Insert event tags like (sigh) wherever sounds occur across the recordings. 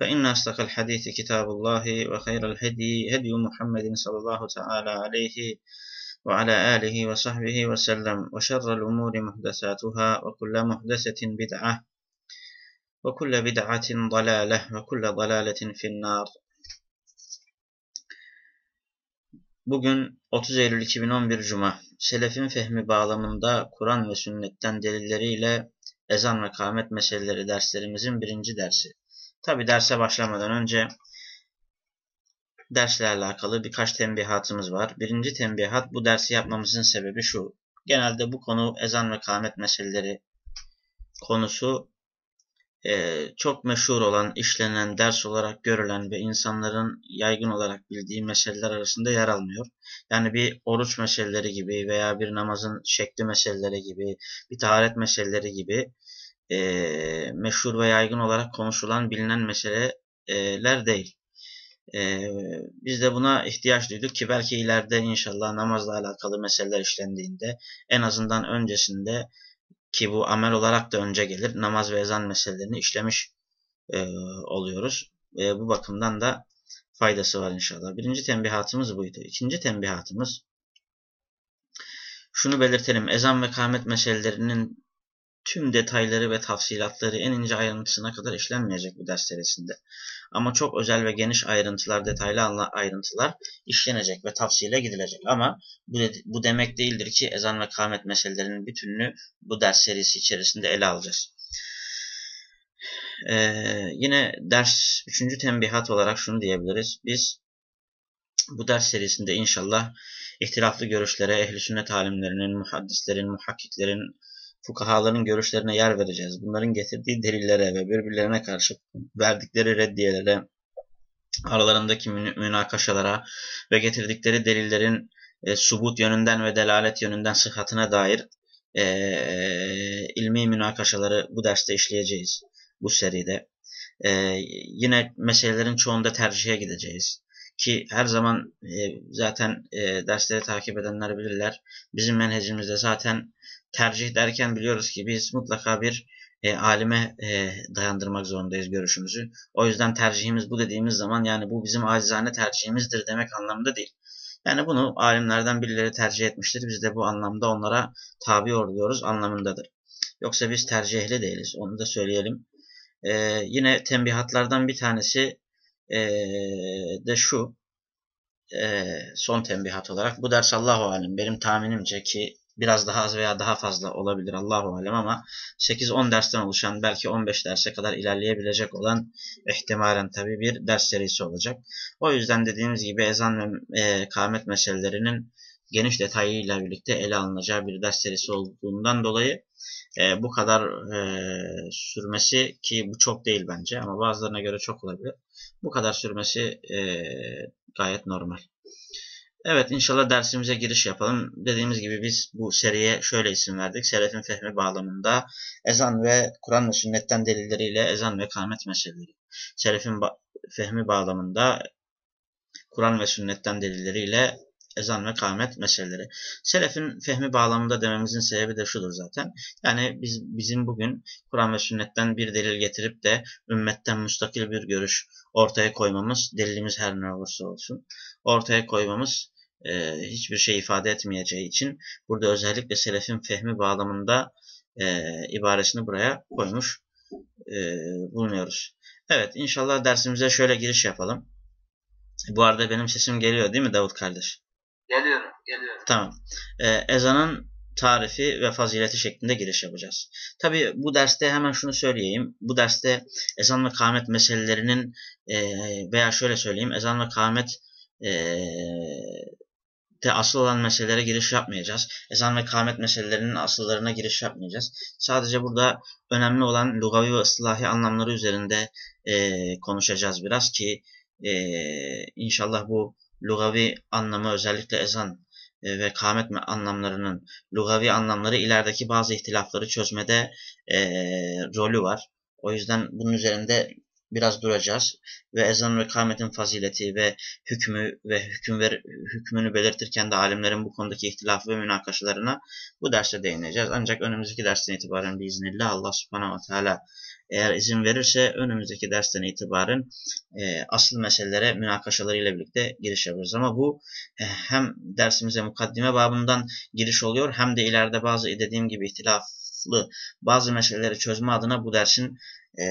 فإن أصدق الحديث كتاب الله وخير الهدي هدي محمد صلى الله تعالى عليه وعلى آله وصحبه وسلم وشر الأمور محدثاتها وكل محدثة بدعة وكل بدعة ضلالة وكل ضلالة في النار Bugün 30 Eylül 2011 Cuma. Selefin fehmi bağlamında Kur'an ve sünnetten delilleriyle ezan ve kâhmet meseleleri derslerimizin birinci dersi. Tabi derse başlamadan önce dersle alakalı birkaç tembihatımız var. Birinci tembihat bu dersi yapmamızın sebebi şu. Genelde bu konu ezan ve kâhmet meseleleri konusu e, çok meşhur olan, işlenen, ders olarak görülen ve insanların yaygın olarak bildiği meseleler arasında yer almıyor. Yani bir oruç meseleleri gibi veya bir namazın şekli meseleleri gibi, bir taharet meseleleri gibi e, meşhur ve yaygın olarak konuşulan, bilinen meseleler değil. E, biz de buna ihtiyaç duyduk ki belki ileride inşallah namazla alakalı meseleler işlendiğinde en azından öncesinde ki bu amel olarak da önce gelir. Namaz ve ezan meselelerini işlemiş e, oluyoruz. E, bu bakımdan da faydası var inşallah. Birinci tembihatımız buydu. İkinci tembihatımız şunu belirtelim. Ezan ve kâhmet meselelerinin tüm detayları ve tafsilatları en ince ayrıntısına kadar işlenmeyecek bu ders serisinde. Ama çok özel ve geniş ayrıntılar, detaylı ayrıntılar işlenecek ve tavsiyele gidilecek. Ama bu, bu demek değildir ki ezan ve kâhmet meselelerinin bütününü bu ders serisi içerisinde ele alacağız. Ee, yine ders, üçüncü tembihat olarak şunu diyebiliriz. Biz bu ders serisinde inşallah ihtilaflı görüşlere, ehli sünnet alimlerinin, muhaddislerin, muhakkiklerin, fukahaların görüşlerine yer vereceğiz. Bunların getirdiği delillere ve birbirlerine karşı verdikleri reddiyelere, aralarındaki münakaşalara ve getirdikleri delillerin e, subut yönünden ve delalet yönünden sıhhatine dair e, ilmi münakaşaları bu derste işleyeceğiz. Bu seride. E, yine meselelerin çoğunda tercihe gideceğiz. Ki her zaman e, zaten e, dersleri takip edenler bilirler. Bizim menhecimizde zaten tercih derken biliyoruz ki biz mutlaka bir e, alime e, dayandırmak zorundayız görüşümüzü. O yüzden tercihimiz bu dediğimiz zaman yani bu bizim acizane tercihimizdir demek anlamında değil. Yani bunu alimlerden birileri tercih etmiştir. Biz de bu anlamda onlara tabi oluyoruz anlamındadır. Yoksa biz tercihli değiliz. Onu da söyleyelim. Ee, yine tembihatlardan bir tanesi e, de şu. E, son tembihat olarak. Bu ders Allahu Alem. Benim tahminimce ki biraz daha az veya daha fazla olabilir Allahu alem ama 8-10 dersten oluşan belki 15 derse kadar ilerleyebilecek olan ihtimalen tabi bir ders serisi olacak. O yüzden dediğimiz gibi ezan ve e, kâhmet meselelerinin geniş detayıyla birlikte ele alınacağı bir ders serisi olduğundan dolayı e, bu kadar e, sürmesi ki bu çok değil bence ama bazılarına göre çok olabilir. Bu kadar sürmesi e, gayet normal. Evet inşallah dersimize giriş yapalım. Dediğimiz gibi biz bu seriye şöyle isim verdik. Selefin fehmi bağlamında ezan ve Kur'an ve sünnetten delilleriyle ezan ve kâhmet meseleleri. Selefin ba fehmi bağlamında Kur'an ve sünnetten delilleriyle ezan ve kâhmet meseleleri. Selefin fehmi bağlamında dememizin sebebi de şudur zaten. Yani biz bizim bugün Kur'an ve sünnetten bir delil getirip de ümmetten müstakil bir görüş ortaya koymamız, delilimiz her ne olursa olsun, ortaya koymamız e, hiçbir şey ifade etmeyeceği için burada özellikle selefin fehmi bağlamında e, ibaresini buraya koymuş e, bulunuyoruz. Evet inşallah dersimize şöyle giriş yapalım. Bu arada benim sesim geliyor değil mi Davut kardeş? Geliyorum, geliyorum. Tamam. E, ezanın tarifi ve fazileti şeklinde giriş yapacağız. Tabi bu derste hemen şunu söyleyeyim. Bu derste ezan ve kâhmet meselelerinin e, veya şöyle söyleyeyim ezan ve kâhmet e, de asıl olan meselelere giriş yapmayacağız. Ezan ve kâhmet meselelerinin asıllarına giriş yapmayacağız. Sadece burada önemli olan lugavi ve ıslahi anlamları üzerinde e, konuşacağız biraz ki e, inşallah bu lugavi anlamı özellikle ezan e, ve kâmet anlamlarının lugavi anlamları ilerideki bazı ihtilafları çözmede e, rolü var. O yüzden bunun üzerinde biraz duracağız ve ezan ve kâmetin fazileti ve hükmü ve hüküm ver, hükmünü belirtirken de alimlerin bu konudaki ihtilafı ve münakaşalarına bu derste değineceğiz. Ancak önümüzdeki dersten itibaren biiznillah Allah subhanahu ve teala eğer izin verirse önümüzdeki dersten itibaren e, asıl meselelere münakaşalarıyla birlikte giriş yapıyoruz. Ama bu e, hem dersimize mukaddime babından giriş oluyor hem de ileride bazı dediğim gibi ihtilaflı bazı meseleleri çözme adına bu dersin e,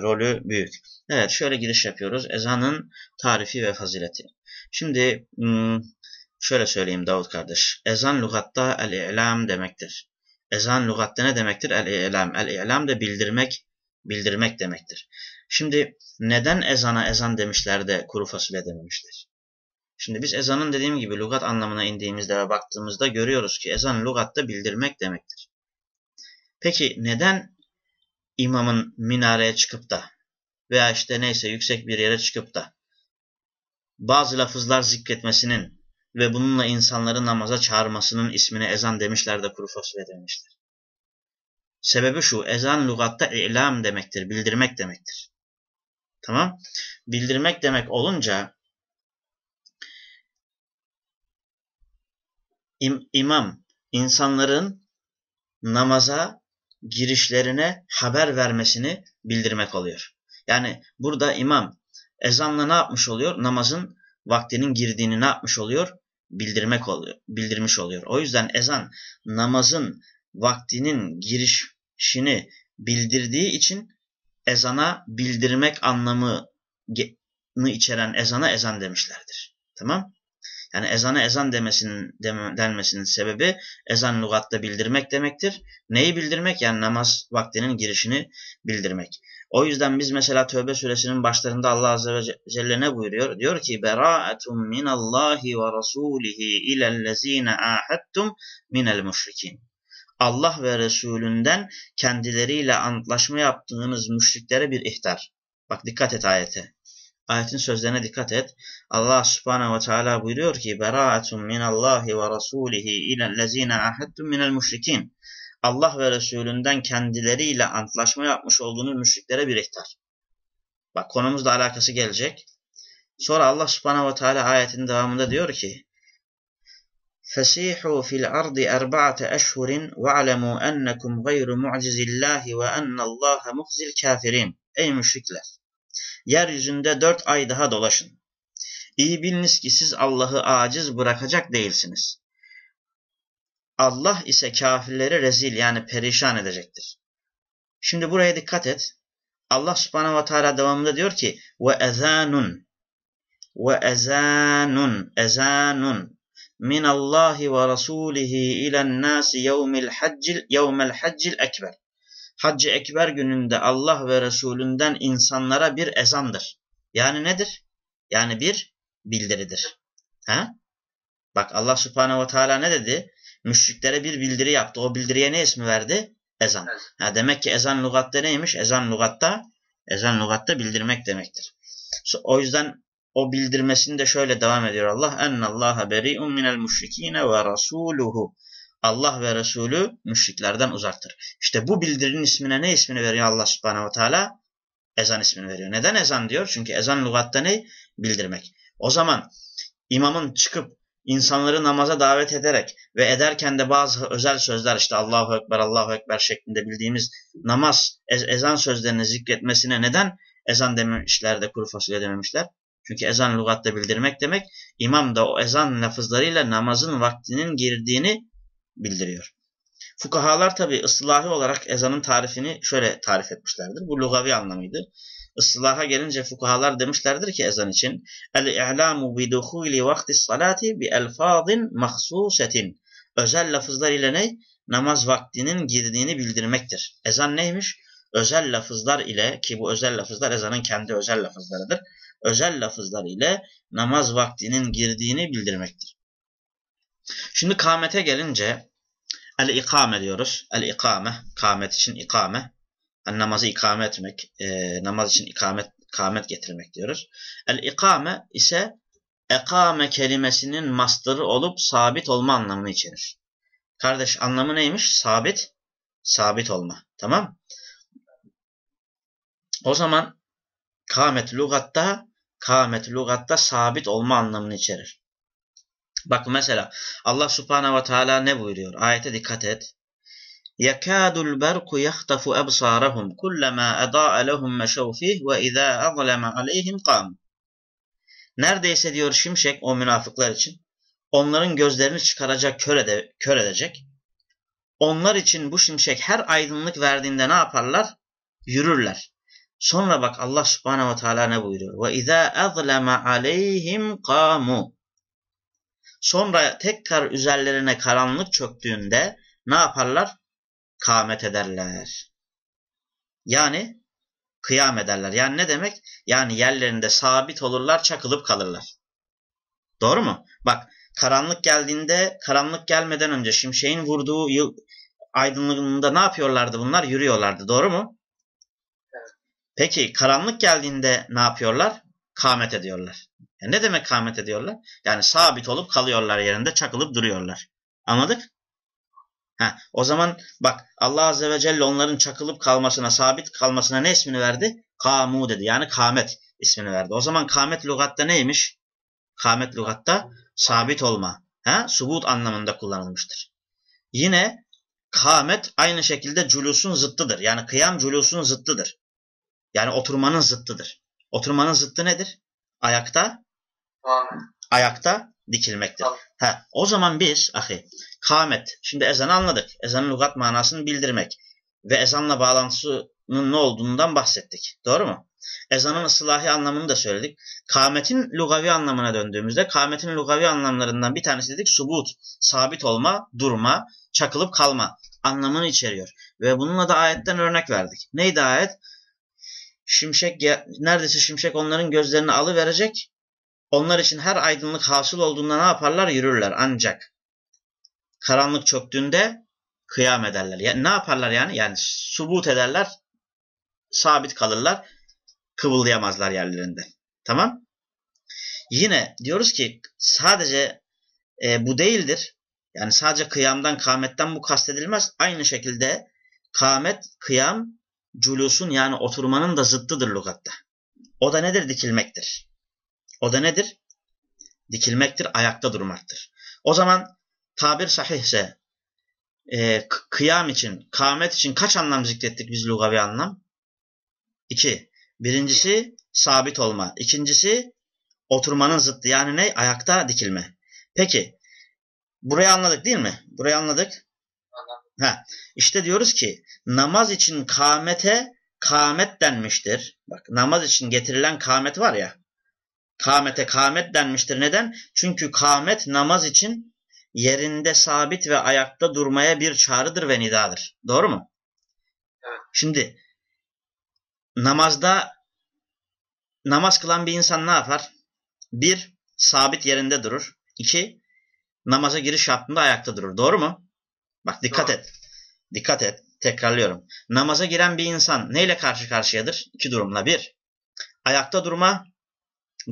rolü büyük. Evet şöyle giriş yapıyoruz. Ezanın tarifi ve fazileti. Şimdi hmm, şöyle söyleyeyim Davut kardeş. Ezan lügatta el-i'lam demektir. Ezan lügatta ne demektir? El-i'lam. El-i'lam de bildirmek, bildirmek demektir. Şimdi neden ezana ezan demişler de kuru fasulye dememişler? Şimdi biz ezanın dediğim gibi lügat anlamına indiğimizde ve baktığımızda görüyoruz ki ezan lügatta bildirmek demektir. Peki neden imamın minareye çıkıp da veya işte neyse yüksek bir yere çıkıp da bazı lafızlar zikretmesinin ve bununla insanları namaza çağırmasının ismini ezan demişler de kuru fasulye demişler. Sebebi şu, ezan lügatta ilam demektir, bildirmek demektir. Tamam? Bildirmek demek olunca im, imam insanların namaza girişlerine haber vermesini bildirmek oluyor. Yani burada imam ezanla ne yapmış oluyor? Namazın vaktinin girdiğini ne yapmış oluyor? Bildirmek oluyor, bildirmiş oluyor. O yüzden ezan namazın vaktinin girişini bildirdiği için ezana bildirmek anlamını içeren ezana ezan demişlerdir. Tamam? Yani ezana ezan demesinin denmesinin sebebi ezan lügatta bildirmek demektir. Neyi bildirmek? Yani namaz vaktinin girişini bildirmek. O yüzden biz mesela Tövbe suresinin başlarında Allah azze ve celle ne buyuruyor? Diyor ki Bera'atun minallahi ve rasulihi ilellezine ahadtum minel müşrikin. Allah ve Resulünden kendileriyle antlaşma yaptığınız müşriklere bir ihtar. Bak dikkat et ayete. Ayetin sözlerine dikkat et. Allah subhanehu ve teala buyuruyor ki Bera'atun minallahi ve rasulihi ilellezine aheddun minel müşrikin. Allah ve Resulünden kendileriyle antlaşma yapmış olduğunuz müşriklere bir ihtar. Bak konumuzla alakası gelecek. Sonra Allah subhanehu ve teala ayetin devamında diyor ki فَسِيحُوا فِي الْأَرْضِ أَرْبَعَةَ أَشْهُرٍ وَعْلَمُوا أَنَّكُمْ غَيْرُ مُعْجِزِ اللّٰهِ وَأَنَّ اللّٰهَ مُخْزِ الْكَافِرِينَ Ey müşrikler! Yeryüzünde dört ay daha dolaşın. İyi biliniz ki siz Allah'ı aciz bırakacak değilsiniz. Allah ise kafirleri rezil yani perişan edecektir. Şimdi buraya dikkat et. Allah subhanehu ve teala devamında diyor ki ve ezanun ve ezanun ezanun min Allah ve rasulihi ilen nasi yevmil haccil yevmel haccil ekber. Haccı Ekber gününde Allah ve Resulünden insanlara bir ezandır. Yani nedir? Yani bir bildiridir. Ha? Bak Allah Subhanahu ve Teala ne dedi? Müşriklere bir bildiri yaptı. O bildiriye ne ismi verdi? Ezan. Ha, demek ki ezan lugatta neymiş? Ezan lugatta ezan lugatta bildirmek demektir. O yüzden o bildirmesini de şöyle devam ediyor Allah. Ennallaha beri'un minel müşrikine ve rasuluhu. Allah ve Resulü müşriklerden uzaktır. İşte bu bildirinin ismine ne ismini veriyor Allah subhanehu ve teala? Ezan ismini veriyor. Neden ezan diyor? Çünkü ezan lügatta ne? Bildirmek. O zaman imamın çıkıp insanları namaza davet ederek ve ederken de bazı özel sözler işte Allahu Ekber, Allahu Ekber şeklinde bildiğimiz namaz, ez ezan sözlerini zikretmesine neden ezan dememişler de kuru fasulye dememişler? Çünkü ezan lügatta bildirmek demek, imam da o ezan lafızlarıyla namazın vaktinin girdiğini bildiriyor. Fukahalar tabi ıslahi olarak ezanın tarifini şöyle tarif etmişlerdir. Bu lugavi anlamıydı. Islaha gelince fukahalar demişlerdir ki ezan için El-i'lamu bi duhuli vakti salati bi elfazin mahsusetin Özel lafızlar ile ne? Namaz vaktinin girdiğini bildirmektir. Ezan neymiş? Özel lafızlar ile ki bu özel lafızlar ezanın kendi özel lafızlarıdır. Özel lafızlar ile namaz vaktinin girdiğini bildirmektir. Şimdi kâmete gelince el-ikame diyoruz. El-ikame, kâmet için ikame. Yani namazı ikame etmek, e, namaz için ikamet Kamet getirmek diyoruz. El ikame ise ekame kelimesinin mastarı olup sabit olma anlamını içerir. Kardeş anlamı neymiş? Sabit. Sabit olma. Tamam. O zaman kamet lugatta kamet lugatta sabit olma anlamını içerir. Bak mesela Allah subhanehu ve teala ne buyuruyor? Ayete dikkat et. يَكَادُ الْبَرْقُ يَخْتَفُ أَبْصَارَهُمْ كُلَّمَا أَضَاءَ لَهُمْ مَشَوْ فِيهِ وَإِذَا أَظْلَمَ عَلَيْهِمْ قَامُ Neredeyse diyor şimşek o münafıklar için onların gözlerini çıkaracak, kör, ede, kör edecek. Onlar için bu şimşek her aydınlık verdiğinde ne yaparlar? Yürürler. Sonra bak Allah subhanehu ve teala ne buyuruyor? وَاِذَا أَظْلَمَ عَلَيْهِمْ قَامُوا Sonra tekrar üzerlerine karanlık çöktüğünde ne yaparlar? Kâmet ederler. Yani kıyam ederler. Yani ne demek? Yani yerlerinde sabit olurlar, çakılıp kalırlar. Doğru mu? Bak karanlık geldiğinde, karanlık gelmeden önce şimşeğin vurduğu yıl aydınlığında ne yapıyorlardı bunlar? Yürüyorlardı. Doğru mu? Peki karanlık geldiğinde ne yapıyorlar? Kâmet ediyorlar. Yani ne demek kâmet ediyorlar? Yani sabit olup kalıyorlar yerinde, çakılıp duruyorlar. Anladık? Ha, o zaman bak Allah Azze ve Celle onların çakılıp kalmasına, sabit kalmasına ne ismini verdi? Kamu dedi. Yani kâmet ismini verdi. O zaman kâmet lügatta neymiş? Kâmet lügatta sabit olma. Ha, subut anlamında kullanılmıştır. Yine kâmet aynı şekilde culusun zıttıdır. Yani kıyam culusun zıttıdır. Yani oturmanın zıttıdır. Oturmanın zıttı nedir? Ayakta Amin. ayakta dikilmektir. Tamam. Ha, o zaman biz ahi kâmet. Şimdi ezanı anladık. Ezanın lügat manasını bildirmek ve ezanla bağlantısının ne olduğundan bahsettik. Doğru mu? Ezanın ıslahi anlamını da söyledik. Kâmetin lugavi anlamına döndüğümüzde kâmetin lugavi anlamlarından bir tanesi dedik subut, sabit olma, durma, çakılıp kalma anlamını içeriyor. Ve bununla da ayetten örnek verdik. Neydi ayet? Şimşek neredeyse şimşek onların gözlerini alıverecek. Onlar için her aydınlık hasıl olduğunda ne yaparlar? Yürürler. Ancak karanlık çöktüğünde kıyam ederler. Yani ne yaparlar yani? Yani subut ederler, sabit kalırlar, kıvıldayamazlar yerlerinde. Tamam? Yine diyoruz ki sadece e, bu değildir. Yani sadece kıyamdan, kâmetten bu kastedilmez. Aynı şekilde kâmet, kıyam, culusun yani oturmanın da zıttıdır lügatta. O da nedir? Dikilmektir. O da nedir? Dikilmektir, ayakta durmaktır. O zaman tabir sahihse e, kıyam için, kâmet için kaç anlam zikrettik biz lugavi anlam? İki. Birincisi sabit olma. İkincisi oturmanın zıttı. Yani ne? Ayakta dikilme. Peki burayı anladık değil mi? Burayı anladık. Ha, işte diyoruz ki namaz için kâmete kâmet denmiştir. Bak namaz için getirilen kâmet var ya. Kâmete kâmet denmiştir. Neden? Çünkü kâmet namaz için yerinde sabit ve ayakta durmaya bir çağrıdır ve nidadır. Doğru mu? Evet. Şimdi namazda namaz kılan bir insan ne yapar? Bir, sabit yerinde durur. İki, namaza giriş yaptığında ayakta durur. Doğru mu? Bak dikkat Doğru. et. Dikkat et. Tekrarlıyorum. Namaza giren bir insan neyle karşı karşıyadır? İki durumla. Bir, ayakta durma.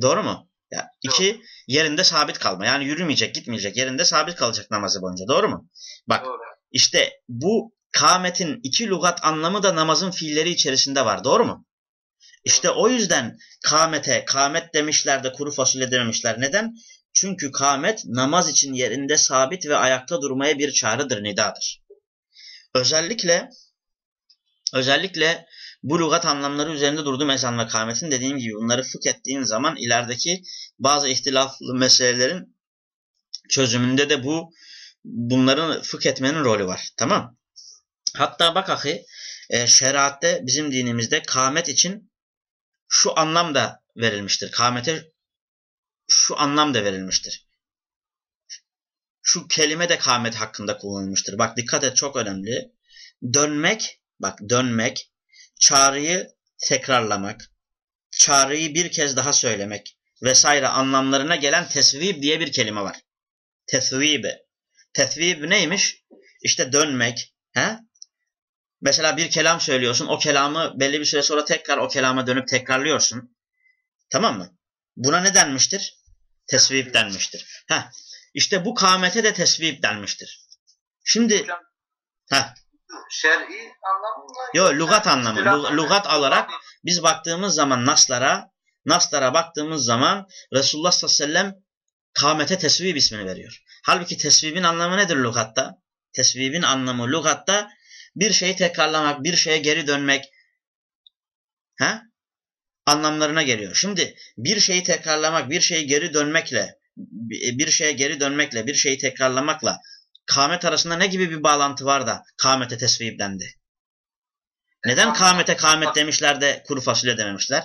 Doğru mu? Ya, iki, yerinde sabit kalma. Yani yürümeyecek, gitmeyecek. Yerinde sabit kalacak namazı boyunca. Doğru mu? Bak Doğru. işte bu kâmetin iki lugat anlamı da namazın fiilleri içerisinde var. Doğru mu? İşte o yüzden kâmete, kâmet demişler de kuru fasulye dememişler. Neden? Çünkü kâmet namaz için yerinde sabit ve ayakta durmaya bir çağrıdır, nidadır. Özellikle özellikle bu lügat anlamları üzerinde durduğum ezan ve kâmetin dediğim gibi bunları fıkh ettiğin zaman ilerideki bazı ihtilaflı meselelerin çözümünde de bu bunların fıkh etmenin rolü var. Tamam. Hatta bak ahi e, şeriatte bizim dinimizde kâmet için şu anlam da verilmiştir. Kâmete şu anlam da verilmiştir. Şu kelime de kâmet hakkında kullanılmıştır. Bak dikkat et çok önemli. Dönmek, bak dönmek, çağrıyı tekrarlamak, çağrıyı bir kez daha söylemek vesaire anlamlarına gelen tesvib diye bir kelime var. Tesvibe. Tesvib neymiş? İşte dönmek. He? Mesela bir kelam söylüyorsun. O kelamı belli bir süre sonra tekrar o kelama dönüp tekrarlıyorsun. Tamam mı? Buna ne denmiştir? Tesvip denmiştir. Heh. İşte bu kamete de tesvip denmiştir. Şimdi heh, şer'i anlamında Yo, lügat anlamı. Lügat anlamı. olarak biz baktığımız zaman naslara, naslara baktığımız zaman Resulullah sallallahu aleyhi ve sellem kamete tesvib ismini veriyor. Halbuki tesvibin anlamı nedir lügatta? Tesvibin anlamı lügatta bir şeyi tekrarlamak, bir şeye geri dönmek he? anlamlarına geliyor. Şimdi bir şeyi tekrarlamak, bir şeyi geri dönmekle, bir şeye geri dönmekle, bir şeyi tekrarlamakla kamet arasında ne gibi bir bağlantı var da kamete tesvib dendi? Neden kamete kamet demişler de kuru fasulye dememişler?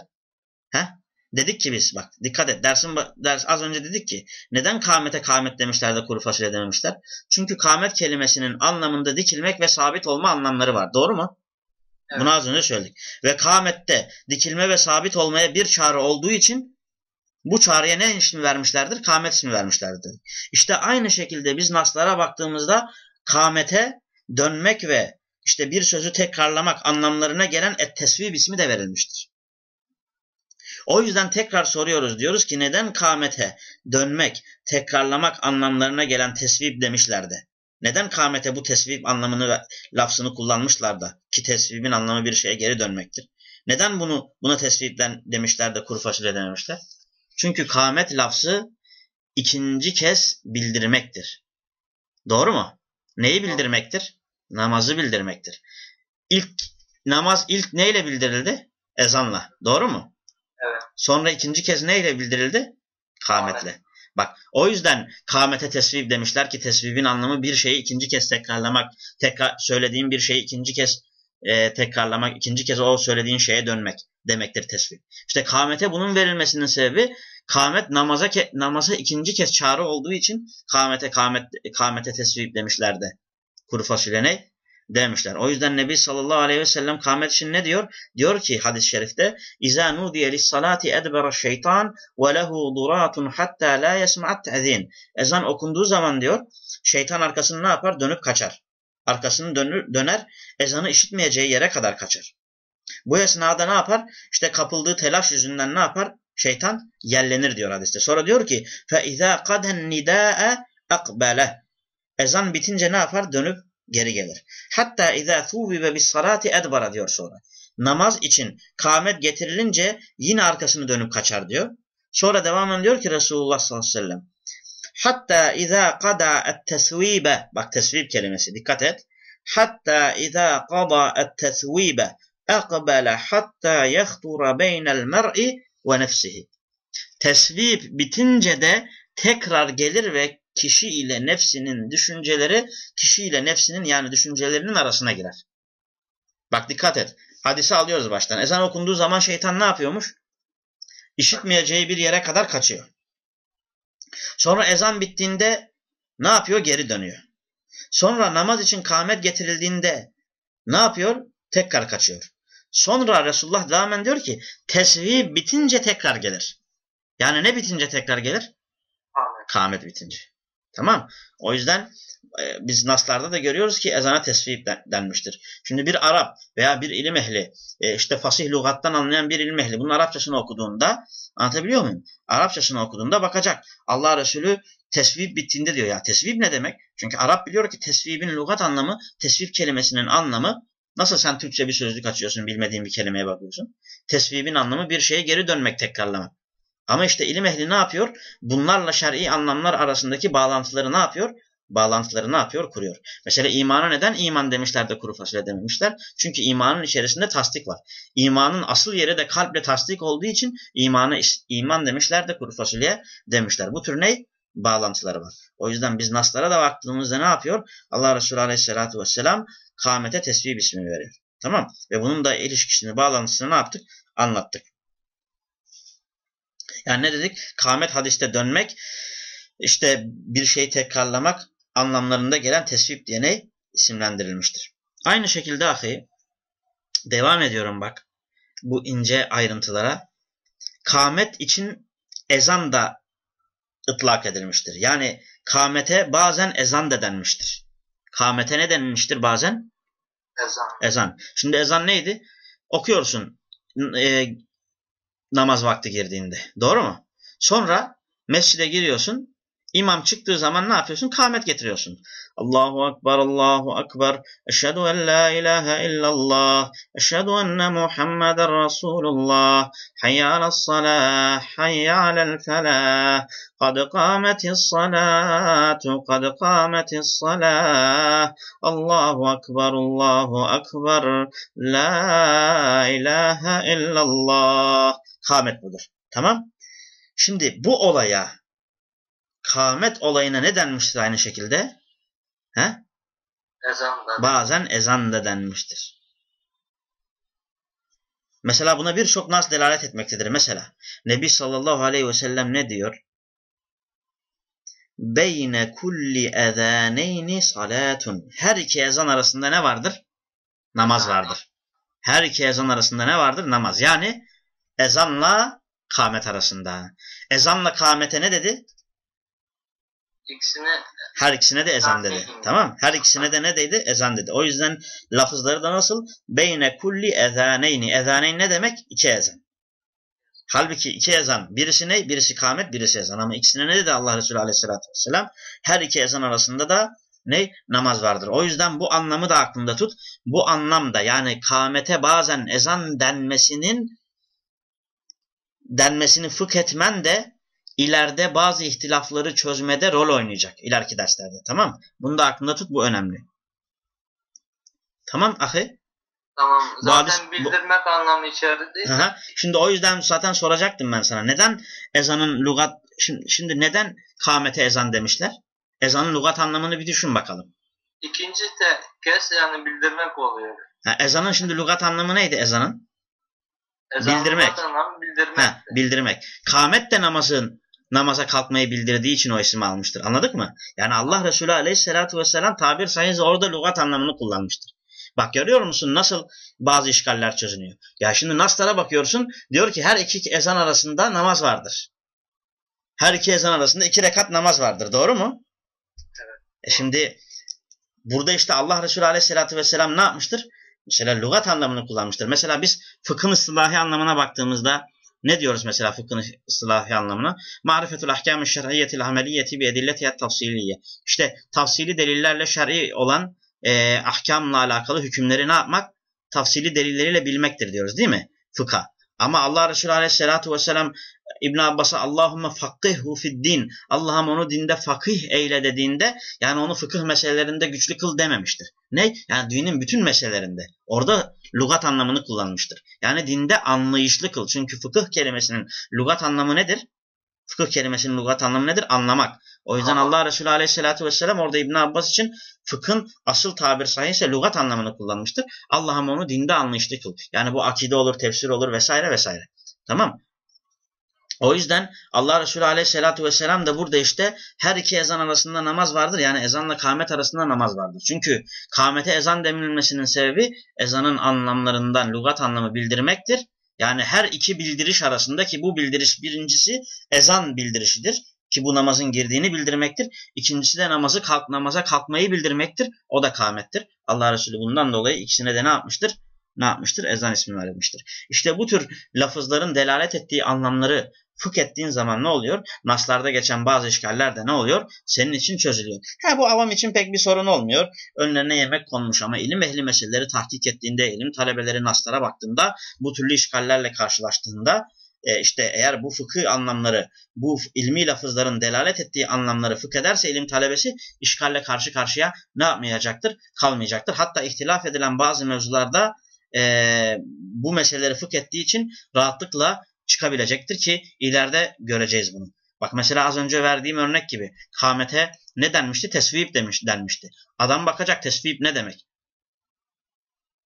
He? Dedik ki biz bak dikkat et dersin ders az önce dedik ki neden kamete kamet demişler de kuru fasulye dememişler? Çünkü kamet kelimesinin anlamında dikilmek ve sabit olma anlamları var. Doğru mu? Evet. Bunu az önce söyledik. Ve kamette dikilme ve sabit olmaya bir çağrı olduğu için bu çağrıya ne ismi vermişlerdir? Kamet ismi vermişlerdir. İşte aynı şekilde biz naslara baktığımızda kamete dönmek ve işte bir sözü tekrarlamak anlamlarına gelen et tesvib ismi de verilmiştir. O yüzden tekrar soruyoruz. Diyoruz ki neden kamete dönmek, tekrarlamak anlamlarına gelen tesvib demişlerdi? Neden kamete bu tesvib anlamını ve lafzını kullanmışlar da ki tesvibin anlamı bir şeye geri dönmektir. Neden bunu buna tesvibden demişler de kuru fasulye dememişler? Çünkü kamet lafzı ikinci kez bildirmektir. Doğru mu? Neyi bildirmektir? Namazı bildirmektir. İlk namaz ilk neyle bildirildi? Ezanla. Doğru mu? Evet. Sonra ikinci kez neyle bildirildi? Kametle. Bak o yüzden kamete tesvib demişler ki tesvibin anlamı bir şeyi ikinci kez tekrarlamak, tekrar söylediğin bir şeyi ikinci kez e, tekrarlamak, ikinci kez o söylediğin şeye dönmek demektir tesvib. İşte kamete bunun verilmesinin sebebi kamet namaza ke, namaza ikinci kez çağrı olduğu için kamete kamet kamete tesvib demişlerdi. Kuru fasulye ne? demişler. O yüzden Nebi sallallahu aleyhi ve sellem kamet için ne diyor? Diyor ki hadis-i şerifte nudiye lissalâti edbera şeytan ve lehu duratun hatta la yesma'at te'zin. Ezan okunduğu zaman diyor şeytan arkasını ne yapar? Dönüp kaçar. Arkasını dönür, döner ezanı işitmeyeceği yere kadar kaçar. Bu esnada ne yapar? İşte kapıldığı telaş yüzünden ne yapar? Şeytan yellenir diyor hadiste. Sonra diyor ki فَاِذَا قَدَ النِّدَاءَ اَقْبَلَ Ezan bitince ne yapar? Dönüp geri gelir. Hatta اِذَا ثُوبِبَ بِالصَّلَاتِ اَدْبَرَ diyor sonra. Namaz için kâmet getirilince yine arkasını dönüp kaçar diyor. Sonra devam ediyor ki Resulullah sallallahu aleyhi ve sellem. Hatta izâ kada et tesvibe. Bak tesvib kelimesi dikkat et. Hatta izâ kada et tesvibe. Ekbele hatta yehtura beynel mer'i ve nefsihi. Tesvip bitince de tekrar gelir ve kişi ile nefsinin düşünceleri kişi ile nefsinin yani düşüncelerinin arasına girer. Bak dikkat et. Hadisi alıyoruz baştan. Ezan okunduğu zaman şeytan ne yapıyormuş? İşitmeyeceği bir yere kadar kaçıyor. Sonra ezan bittiğinde ne yapıyor? Geri dönüyor. Sonra namaz için kâmet getirildiğinde ne yapıyor? Tekrar kaçıyor. Sonra Resulullah devamen diyor ki tesvib bitince tekrar gelir. Yani ne bitince tekrar gelir? Kâmet bitince. Tamam. O yüzden e, biz naslarda da görüyoruz ki ezana tesvip den- denmiştir. Şimdi bir Arap veya bir ilim ehli e, işte fasih lügattan anlayan bir ilim ehli bunun Arapçasını okuduğunda anlatabiliyor muyum? Arapçasını okuduğunda bakacak. Allah Resulü tesvip bittiğinde diyor ya tesvip ne demek? Çünkü Arap biliyor ki tesvibin lügat anlamı tesvip kelimesinin anlamı nasıl sen Türkçe bir sözlük açıyorsun bilmediğin bir kelimeye bakıyorsun. Tesvibin anlamı bir şeye geri dönmek tekrarlamak. Ama işte ilim ehli ne yapıyor? Bunlarla şer'i anlamlar arasındaki bağlantıları ne yapıyor? Bağlantıları ne yapıyor? Kuruyor. Mesela imana neden iman demişler de kuru fasulye dememişler? Çünkü imanın içerisinde tasdik var. İmanın asıl yeri de kalple tasdik olduğu için imanı iman demişler de kuru fasulye demişler. Bu tür ne? Bağlantıları var. O yüzden biz naslara da baktığımızda ne yapıyor? Allah Resulü Aleyhisselatü Vesselam kâmete tesbih ismini veriyor. Tamam. Ve bunun da ilişkisini, bağlantısını ne yaptık? Anlattık. Yani ne dedik? Kâmet hadiste dönmek, işte bir şeyi tekrarlamak anlamlarında gelen tesvip diye ne? isimlendirilmiştir. Aynı şekilde ahi, devam ediyorum bak bu ince ayrıntılara. Kâmet için ezan da ıtlak edilmiştir. Yani kâmete bazen ezan da denmiştir. Kâmete ne denilmiştir bazen? Ezan. Ezan. Şimdi ezan neydi? Okuyorsun. E, namaz vakti girdiğinde. Doğru mu? Sonra mescide giriyorsun. İmam çıktığı zaman ne yapıyorsun? Kâmet getiriyorsun. Allahu Ekber, Allahu Ekber. Eşhedü en la ilahe illallah. Eşhedü enne Muhammeden Resulullah. Salah, hayya alel felah. Kad kâmetis salatu, kad kâmetis salah. Allahu Ekber, Allahu Ekber. La ilahe illallah. Kâmet budur. Tamam? Şimdi bu olaya kâmet olayına ne denmiştir aynı şekilde? He? Ezan da. Bazen ezan da denmiştir. Mesela buna birçok nas delalet etmektedir. Mesela Nebi sallallahu aleyhi ve sellem ne diyor? Beyne kulli ezaneyni salatun. Her iki ezan arasında ne vardır? Namaz vardır. Her iki ezan arasında ne vardır? Namaz. Yani ezanla kâmet arasında. Ezanla kâmete ne dedi? İkisini Her ikisine de ezan dedi. Tamam Her ikisine de ne dedi? Ezan dedi. O yüzden lafızları da nasıl? Beyne kulli ezaneyni. Ezaneyn ne demek? İki ezan. Halbuki iki ezan. Birisi ne? Birisi kâmet, birisi ezan. Ama ikisine ne dedi Allah Resulü aleyhissalatü vesselam? Her iki ezan arasında da ne? Namaz vardır. O yüzden bu anlamı da aklında tut. Bu anlamda yani kâmete bazen ezan denmesinin denmesini fıkh etmen de ileride bazı ihtilafları çözmede rol oynayacak ileriki derslerde. Tamam Bunu da aklında tut. Bu önemli. Tamam ahi? tamam. Bu Zaten bu- bildirmek anlamı içerdi değil. Hı. Şimdi o yüzden zaten soracaktım ben sana. Neden ezanın lugat şimdi, şimdi neden kâmete ezan demişler? Ezanın lugat anlamını bir düşün bakalım. İkinci te kes yani bildirmek oluyor. Ha, ezanın şimdi lugat anlamı neydi ezanın? Ezan Bildirmek. anlamı bildirmek. Ha, bildirmek. Kâmet de namazın namaza kalkmayı bildirdiği için o ismi almıştır. Anladık mı? Yani Allah Resulü Aleyhisselatü vesselam tabir sayesinde orada lugat anlamını kullanmıştır. Bak görüyor musun nasıl bazı işgaller çözünüyor. Ya şimdi Naslara bakıyorsun diyor ki her iki ezan arasında namaz vardır. Her iki ezan arasında iki rekat namaz vardır. Doğru mu? Evet. E şimdi burada işte Allah Resulü Aleyhisselatü vesselam ne yapmıştır? Mesela lügat anlamını kullanmıştır. Mesela biz fıkhın ıslahi anlamına baktığımızda ne diyoruz mesela fıkhın ıslahi anlamına? Marifetul ahkam-ı şer'iyyetil ameliyeti bi edilletiyet tafsiliye. İşte tafsili delillerle şer'i olan e, ahkamla alakalı hükümleri ne yapmak? Tafsili delilleriyle bilmektir diyoruz değil mi? Fıkha. Ama Allah Resulü Aleyhisselatü Vesselam İbn Abbas'a Allahümme fakkihhu fid din. Allah'ım onu dinde fakih eyle dediğinde yani onu fıkıh meselelerinde güçlü kıl dememiştir. Ne? Yani dinin bütün meselelerinde. Orada lugat anlamını kullanmıştır. Yani dinde anlayışlı kıl. Çünkü fıkıh kelimesinin lugat anlamı nedir? Fıkıh kelimesinin lugat anlamı nedir? Anlamak. O yüzden Anlamak. Allah Resulü Aleyhisselatü Vesselam orada İbn Abbas için fıkhın asıl tabir sayesinde lugat anlamını kullanmıştır. Allah'ım onu dinde anlayışlı kıl. Yani bu akide olur, tefsir olur vesaire vesaire. Tamam o yüzden Allah Resulü Aleyhisselatü Vesselam da burada işte her iki ezan arasında namaz vardır. Yani ezanla kâmet arasında namaz vardır. Çünkü kâmete ezan denilmesinin sebebi ezanın anlamlarından lugat anlamı bildirmektir. Yani her iki bildiriş arasında ki bu bildiriş birincisi ezan bildirişidir ki bu namazın girdiğini bildirmektir. İkincisi de namazı kalk namaza kalkmayı bildirmektir. O da kâmettir. Allah Resulü bundan dolayı ikisine de ne yapmıştır? Ne yapmıştır? Ezan ismi verilmiştir. İşte bu tür lafızların delalet ettiği anlamları fıkh ettiğin zaman ne oluyor? Naslarda geçen bazı işgaller de ne oluyor? Senin için çözülüyor. Ha bu avam için pek bir sorun olmuyor. Önlerine yemek konmuş ama ilim ehli meseleleri tahkik ettiğinde, ilim talebeleri naslara baktığında, bu türlü işgallerle karşılaştığında e, işte eğer bu fıkıh anlamları, bu ilmi lafızların delalet ettiği anlamları fıkh ederse ilim talebesi işgalle karşı karşıya ne yapmayacaktır? Kalmayacaktır. Hatta ihtilaf edilen bazı mevzularda e, bu meseleleri fıkh ettiği için rahatlıkla çıkabilecektir ki ileride göreceğiz bunu. Bak mesela az önce verdiğim örnek gibi kâmete ne denmişti? Tesvip demiş, denmişti. Adam bakacak tesvip ne demek?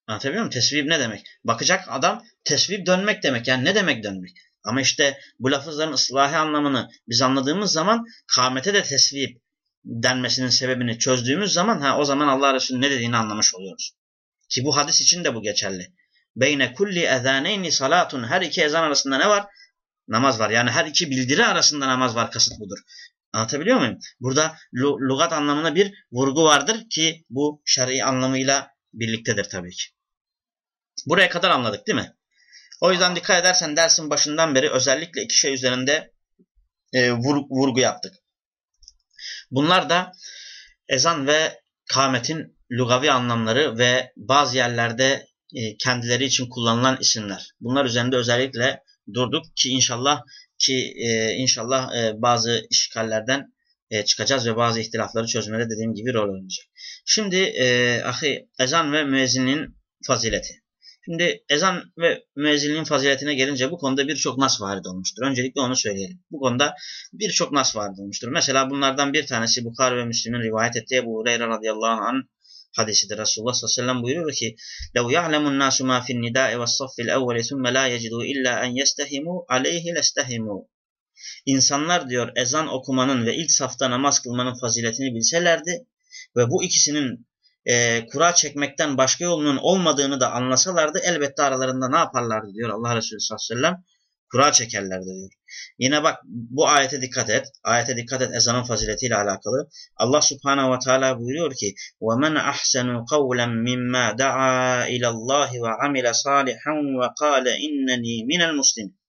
Anlatabiliyor muyum? Tesvip ne demek? Bakacak adam tesvip dönmek demek. Yani ne demek dönmek? Ama işte bu lafızların ıslahi anlamını biz anladığımız zaman kâmete de tesvip denmesinin sebebini çözdüğümüz zaman ha o zaman Allah Resulü ne dediğini anlamış oluyoruz. Ki bu hadis için de bu geçerli. Beyne kulli ezaneyni salatun. Her iki ezan arasında ne var? Namaz var. Yani her iki bildiri arasında namaz var. Kasıt budur. Anlatabiliyor muyum? Burada lugat anlamına bir vurgu vardır ki bu şer'i anlamıyla birliktedir tabii ki. Buraya kadar anladık değil mi? O yüzden dikkat edersen dersin başından beri özellikle iki şey üzerinde e, vur, vurgu yaptık. Bunlar da ezan ve kâmetin lugavi anlamları ve bazı yerlerde kendileri için kullanılan isimler. Bunlar üzerinde özellikle durduk ki inşallah ki e, inşallah e, bazı işgallerden e, çıkacağız ve bazı ihtilafları çözmede dediğim gibi rol oynayacak. Şimdi e, ahi ezan ve müezzinin fazileti. Şimdi ezan ve müezzinliğin faziletine gelince bu konuda birçok nas varid olmuştur. Öncelikle onu söyleyelim. Bu konuda birçok nas varid olmuştur. Mesela bunlardan bir tanesi Bukhari ve Müslim'in rivayet ettiği Ebu Hureyre radıyallahu anh hadisidir. Resulullah sallallahu aleyhi ve sellem buyuruyor ki لَوْ يَعْلَمُ النَّاسُ مَا فِي النِّدَاءِ وَالصَّفِّ الْاَوَّلِ ثُمَّ لَا يَجِدُوا إِلَّا أَنْ يَسْتَهِمُوا عَلَيْهِ لَاسْتَهِمُوا İnsanlar diyor ezan okumanın ve ilk safta namaz kılmanın faziletini bilselerdi ve bu ikisinin e, kura çekmekten başka yolunun olmadığını da anlasalardı elbette aralarında ne yaparlardı diyor Allah Resulü sallallahu aleyhi ve sellem kura çekerlerdi diyor. Yine bak bu ayete dikkat et. Ayete dikkat et ezanın faziletiyle alakalı. Allah Subhanahu ve Teala buyuruyor ki: "Ve ahsenu kavlen mimma da'a ila Allah ve amile salihan ve kâle inneni minel muslimin."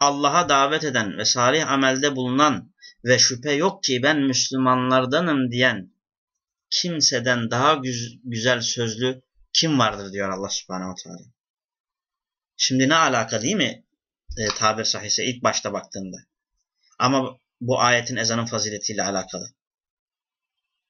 Allah'a davet eden ve salih amelde bulunan ve şüphe yok ki ben Müslümanlardanım diyen kimseden daha güz güzel sözlü kim vardır diyor Allah subhanehu teala. Şimdi ne alaka değil mi e, tabir sahihse ilk başta baktığında. Ama bu ayetin ezanın faziletiyle alakalı.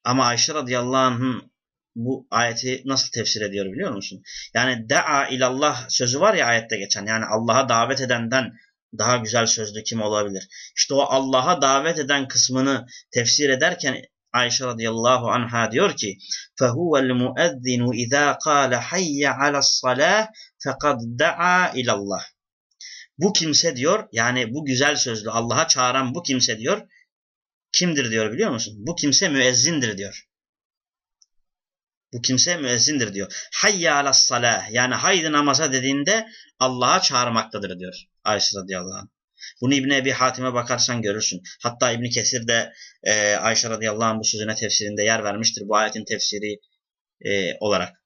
Ama Ayşe radıyallahu anh'ın bu ayeti nasıl tefsir ediyor biliyor musun? Yani da'a ilallah sözü var ya ayette geçen. Yani Allah'a davet edenden daha güzel sözlü kim olabilir? İşte o Allah'a davet eden kısmını tefsir ederken Ayşe radıyallahu anha diyor ki فَهُوَ الْمُؤَذِّنُ اِذَا قَالَ حَيَّ عَلَى الصَّلَاةِ فَقَدْ دَعَا اِلَى اللّٰهِ bu kimse diyor yani bu güzel sözlü Allah'a çağıran bu kimse diyor kimdir diyor biliyor musun? Bu kimse müezzindir diyor. Bu kimse müezzindir diyor. Hayya alas salah yani haydi namaza dediğinde Allah'a çağırmaktadır diyor Ayşe radıyallahu anh. Bunu İbni Ebi Hatim'e bakarsan görürsün. Hatta İbni Kesir de e, Ayşe radıyallahu anh bu sözüne tefsirinde yer vermiştir. Bu ayetin tefsiri e, olarak.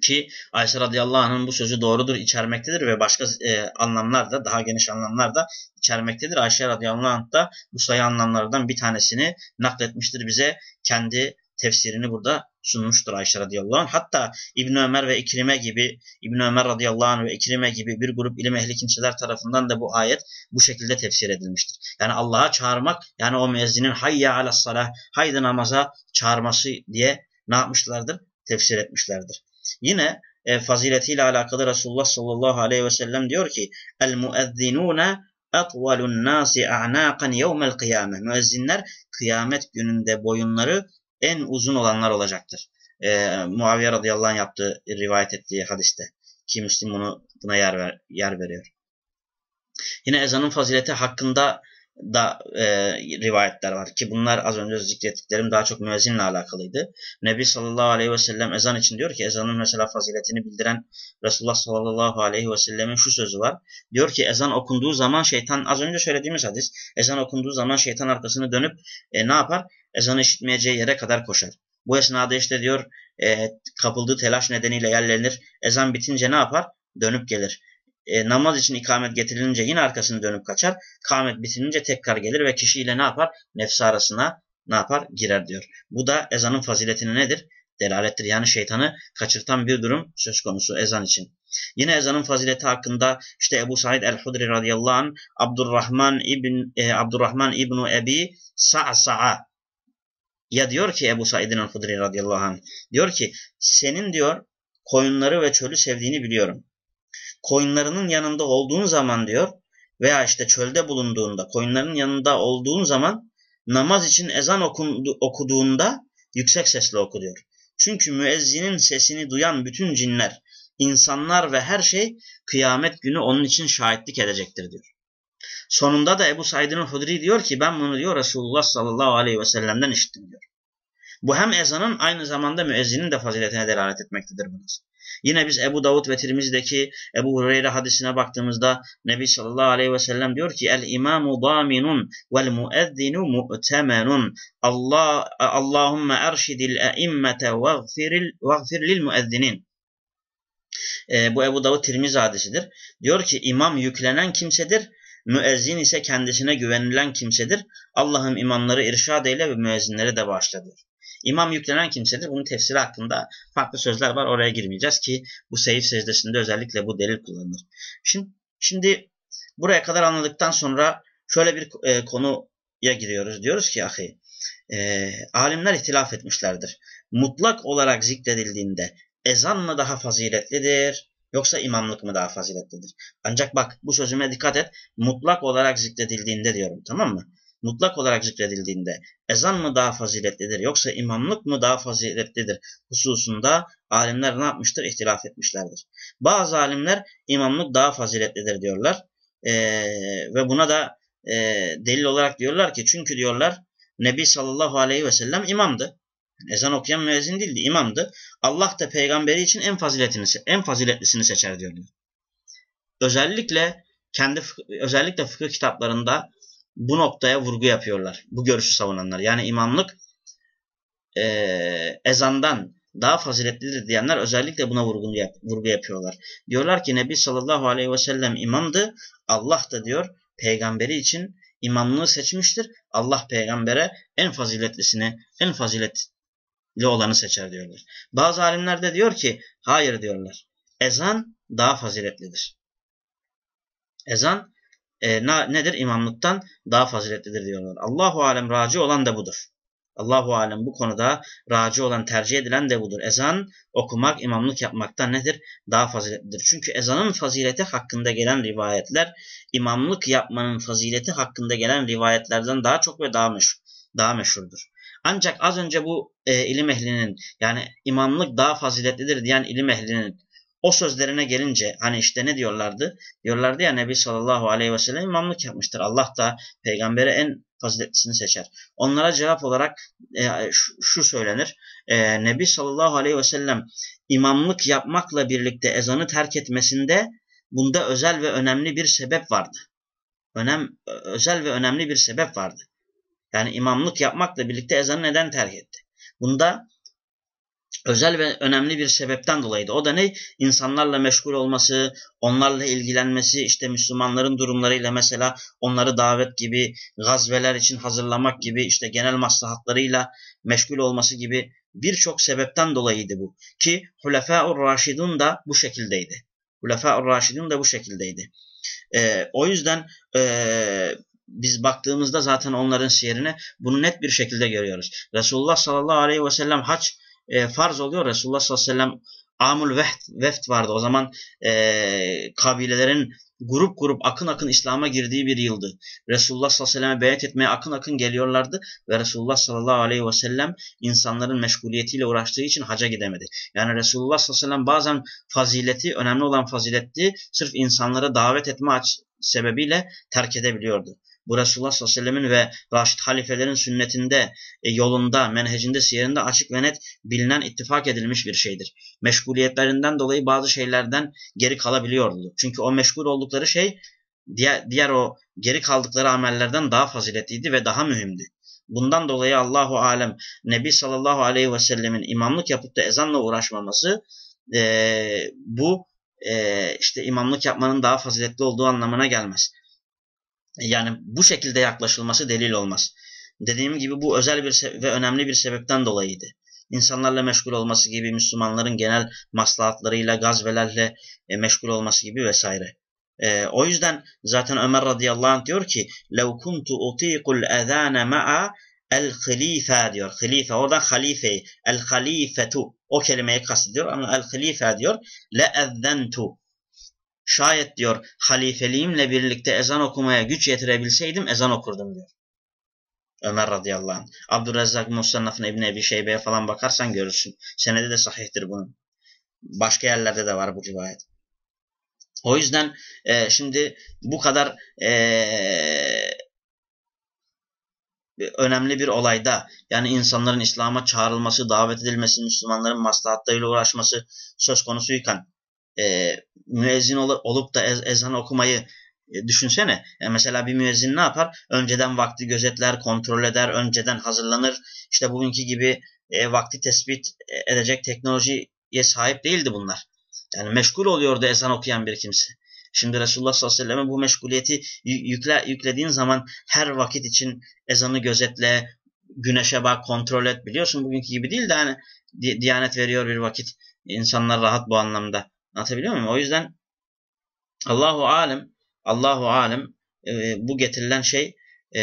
Ki Ayşe radıyallahu anh'ın bu sözü doğrudur içermektedir ve başka e, anlamlarda daha geniş anlamlarda içermektedir. Ayşe radıyallahu anh da bu sayı anlamlardan bir tanesini nakletmiştir bize kendi tefsirini burada sunmuştur Ayşe radıyallahu anh. Hatta İbn Ömer ve İkrime gibi İbn Ömer radıyallahu anh ve İkrime gibi bir grup ilim ehli kimseler tarafından da bu ayet bu şekilde tefsir edilmiştir. Yani Allah'a çağırmak yani o müezzinin hayya ala salah haydi namaza çağırması diye ne yapmışlardır? Tefsir etmişlerdir. Yine e, faziletiyle alakalı Resulullah sallallahu aleyhi ve sellem diyor ki el muezzinune atvalun nasi a'naqan yevmel kıyame. Müezzinler kıyamet gününde boyunları en uzun olanlar olacaktır. E, Muaviye radıyallahu anh yaptığı, rivayet ettiği hadiste. Ki Müslim bunu, buna yer, ver, yer veriyor. Yine ezanın fazileti hakkında da e, rivayetler var ki bunlar az önce zikrettiklerim daha çok müezzinle alakalıydı. Nebi sallallahu aleyhi ve sellem ezan için diyor ki ezanın mesela faziletini bildiren Resulullah sallallahu aleyhi ve sellemin şu sözü var. Diyor ki ezan okunduğu zaman şeytan az önce söylediğimiz hadis ezan okunduğu zaman şeytan arkasını dönüp e, ne yapar? Ezanı işitmeyeceği yere kadar koşar. Bu esnada işte diyor e, kapıldığı telaş nedeniyle yerlenir. Ezan bitince ne yapar? Dönüp gelir e, namaz için ikamet getirilince yine arkasını dönüp kaçar. Kamet bitirince tekrar gelir ve kişiyle ne yapar? Nefsi arasına ne yapar? Girer diyor. Bu da ezanın faziletini nedir? Delalettir. Yani şeytanı kaçırtan bir durum söz konusu ezan için. Yine ezanın fazileti hakkında işte Ebu Said el-Hudri radıyallahu anh Abdurrahman ibn e, Abdurrahman ibn Ebi Sa'sa'a ya diyor ki Ebu Said el-Hudri radıyallahu anh diyor ki senin diyor koyunları ve çölü sevdiğini biliyorum koyunlarının yanında olduğun zaman diyor veya işte çölde bulunduğunda koyunların yanında olduğun zaman namaz için ezan okundu, okuduğunda yüksek sesle oku diyor. Çünkü müezzinin sesini duyan bütün cinler, insanlar ve her şey kıyamet günü onun için şahitlik edecektir diyor. Sonunda da Ebu Said'in Hudri diyor ki ben bunu diyor Resulullah sallallahu aleyhi ve sellem'den işittim diyor. Bu hem ezanın aynı zamanda müezzinin de faziletine delalet etmektedir burası. Yine biz Ebu Davud ve Tirmiz'deki Ebu Hureyre hadisine baktığımızda Nebi sallallahu aleyhi ve sellem diyor ki El imamu daminun vel muezzinu mu'temenun Allah Allahumme erşidil e'immete veğfir lil müezzinin E, bu Ebu Davud Tirmizi hadisidir. Diyor ki imam yüklenen kimsedir. Müezzin ise kendisine güvenilen kimsedir. Allah'ım imamları irşad eyle ve müezzinleri de bağışla diyor. İmam yüklenen kimsedir. Bunun tefsiri hakkında farklı sözler var. Oraya girmeyeceğiz ki bu seyif secdesinde özellikle bu delil kullanılır. Şimdi, şimdi buraya kadar anladıktan sonra şöyle bir e, konuya giriyoruz. Diyoruz ki ahi e, alimler ihtilaf etmişlerdir. Mutlak olarak zikredildiğinde ezan mı daha faziletlidir yoksa imamlık mı daha faziletlidir? Ancak bak bu sözüme dikkat et. Mutlak olarak zikredildiğinde diyorum tamam mı? Mutlak olarak zikredildiğinde ezan mı daha faziletlidir yoksa imamlık mı daha faziletlidir hususunda alimler ne yapmıştır? İhtilaf etmişlerdir. Bazı alimler imamlık daha faziletlidir diyorlar. Ee, ve buna da e, delil olarak diyorlar ki çünkü diyorlar Nebi sallallahu aleyhi ve sellem imamdı. Ezan okuyan müezzin değildi, imamdı. Allah da peygamberi için en faziletini en faziletlisini seçer diyorlar. Özellikle kendi özellikle fıkıh kitaplarında bu noktaya vurgu yapıyorlar. Bu görüşü savunanlar. Yani imamlık e, ezandan daha faziletlidir diyenler özellikle buna vurgu, yap, vurgu yapıyorlar. Diyorlar ki Nebi sallallahu aleyhi ve sellem imamdı. Allah da diyor peygamberi için imamlığı seçmiştir. Allah peygambere en faziletlisini, en faziletli olanı seçer diyorlar. Bazı alimler de diyor ki hayır diyorlar. Ezan daha faziletlidir. Ezan e, na, nedir? İmamlıktan daha faziletlidir diyorlar. Allahu alem raci olan da budur. Allahu alem bu konuda raci olan tercih edilen de budur. Ezan okumak, imamlık yapmaktan nedir? Daha faziletlidir. Çünkü ezanın fazileti hakkında gelen rivayetler imamlık yapmanın fazileti hakkında gelen rivayetlerden daha çok ve daha meşhur, daha meşhurdur. Ancak az önce bu e, ilim ehlinin yani imamlık daha faziletlidir diyen ilim ehlinin o sözlerine gelince hani işte ne diyorlardı? Diyorlardı ya Nebi sallallahu aleyhi ve sellem imamlık yapmıştır. Allah da peygambere en faziletlisini seçer. Onlara cevap olarak e, şu, söylenir. E, Nebi sallallahu aleyhi ve sellem imamlık yapmakla birlikte ezanı terk etmesinde bunda özel ve önemli bir sebep vardı. Önem, özel ve önemli bir sebep vardı. Yani imamlık yapmakla birlikte ezanı neden terk etti? Bunda özel ve önemli bir sebepten dolayıydı. O da ne? İnsanlarla meşgul olması, onlarla ilgilenmesi, işte Müslümanların durumlarıyla mesela onları davet gibi, gazveler için hazırlamak gibi, işte genel maslahatlarıyla meşgul olması gibi birçok sebepten dolayıydı bu. Ki Hulefâ-ur Raşidun da bu şekildeydi. Hulefâ-ur Raşidun da bu şekildeydi. Ee, o yüzden e, biz baktığımızda zaten onların siyerine bunu net bir şekilde görüyoruz. Resulullah sallallahu aleyhi ve sellem haç e, farz oluyor. Resulullah sallallahu aleyhi ve sellem Amul Veft, Veft vardı. O zaman e, kabilelerin grup grup akın akın İslam'a girdiği bir yıldı. Resulullah sallallahu aleyhi ve sellem'e beyat etmeye akın akın geliyorlardı ve Resulullah sallallahu aleyhi ve sellem insanların meşguliyetiyle uğraştığı için haca gidemedi. Yani Resulullah sallallahu aleyhi ve sellem bazen fazileti, önemli olan faziletti sırf insanlara davet etme sebebiyle terk edebiliyordu bu Resulullah sallallahu aleyhi ve ve Raşid halifelerin sünnetinde, e, yolunda, menhecinde, siyerinde açık ve net bilinen, ittifak edilmiş bir şeydir. Meşguliyetlerinden dolayı bazı şeylerden geri kalabiliyordu. Çünkü o meşgul oldukları şey diğer, diğer o geri kaldıkları amellerden daha faziletliydi ve daha mühimdi. Bundan dolayı Allahu alem Nebi sallallahu aleyhi ve sellemin imamlık yapıp da ezanla uğraşmaması e, bu e, işte imamlık yapmanın daha faziletli olduğu anlamına gelmez. Yani bu şekilde yaklaşılması delil olmaz. Dediğim gibi bu özel bir ve önemli bir sebepten dolayıydı. İnsanlarla meşgul olması gibi, Müslümanların genel maslahatlarıyla, gazvelerle e, meşgul olması gibi vesaire. E, o yüzden zaten Ömer radıyallahu anh diyor ki لَوْ كُنْتُ اُطِيقُ الْاَذَانَ مَعَ el halife diyor. Halife oradan halife el halifetu o kelimeyi kastediyor ama el halife diyor le ezzentu Şayet diyor halifeliğimle birlikte ezan okumaya güç yetirebilseydim ezan okurdum diyor. Ömer radıyallahu anh. Abdurrezzak Musannaf'ın İbni Ebi Şeybe'ye falan bakarsan görürsün. Senede de sahihtir bunun. Başka yerlerde de var bu rivayet. O yüzden e, şimdi bu kadar e, önemli bir olayda yani insanların İslam'a çağrılması, davet edilmesi, Müslümanların maslahatlarıyla uğraşması söz konusuyken e, müezzin ol, olup da ez, ezan okumayı e, düşünsene. E, mesela bir müezzin ne yapar? Önceden vakti gözetler, kontrol eder, önceden hazırlanır. İşte bugünkü gibi e, vakti tespit edecek teknolojiye sahip değildi bunlar. Yani meşgul oluyordu ezan okuyan bir kimse. Şimdi Resulullah sallallahu aleyhi ve sellem'e bu meşguliyeti yükle, yüklediğin zaman her vakit için ezanı gözetle, güneşe bak, kontrol et. Biliyorsun bugünkü gibi değil de hani Diyanet veriyor bir vakit. İnsanlar rahat bu anlamda. Anlatabiliyor muyum? O yüzden Allahu alem, Allahu alem e, bu getirilen şey e,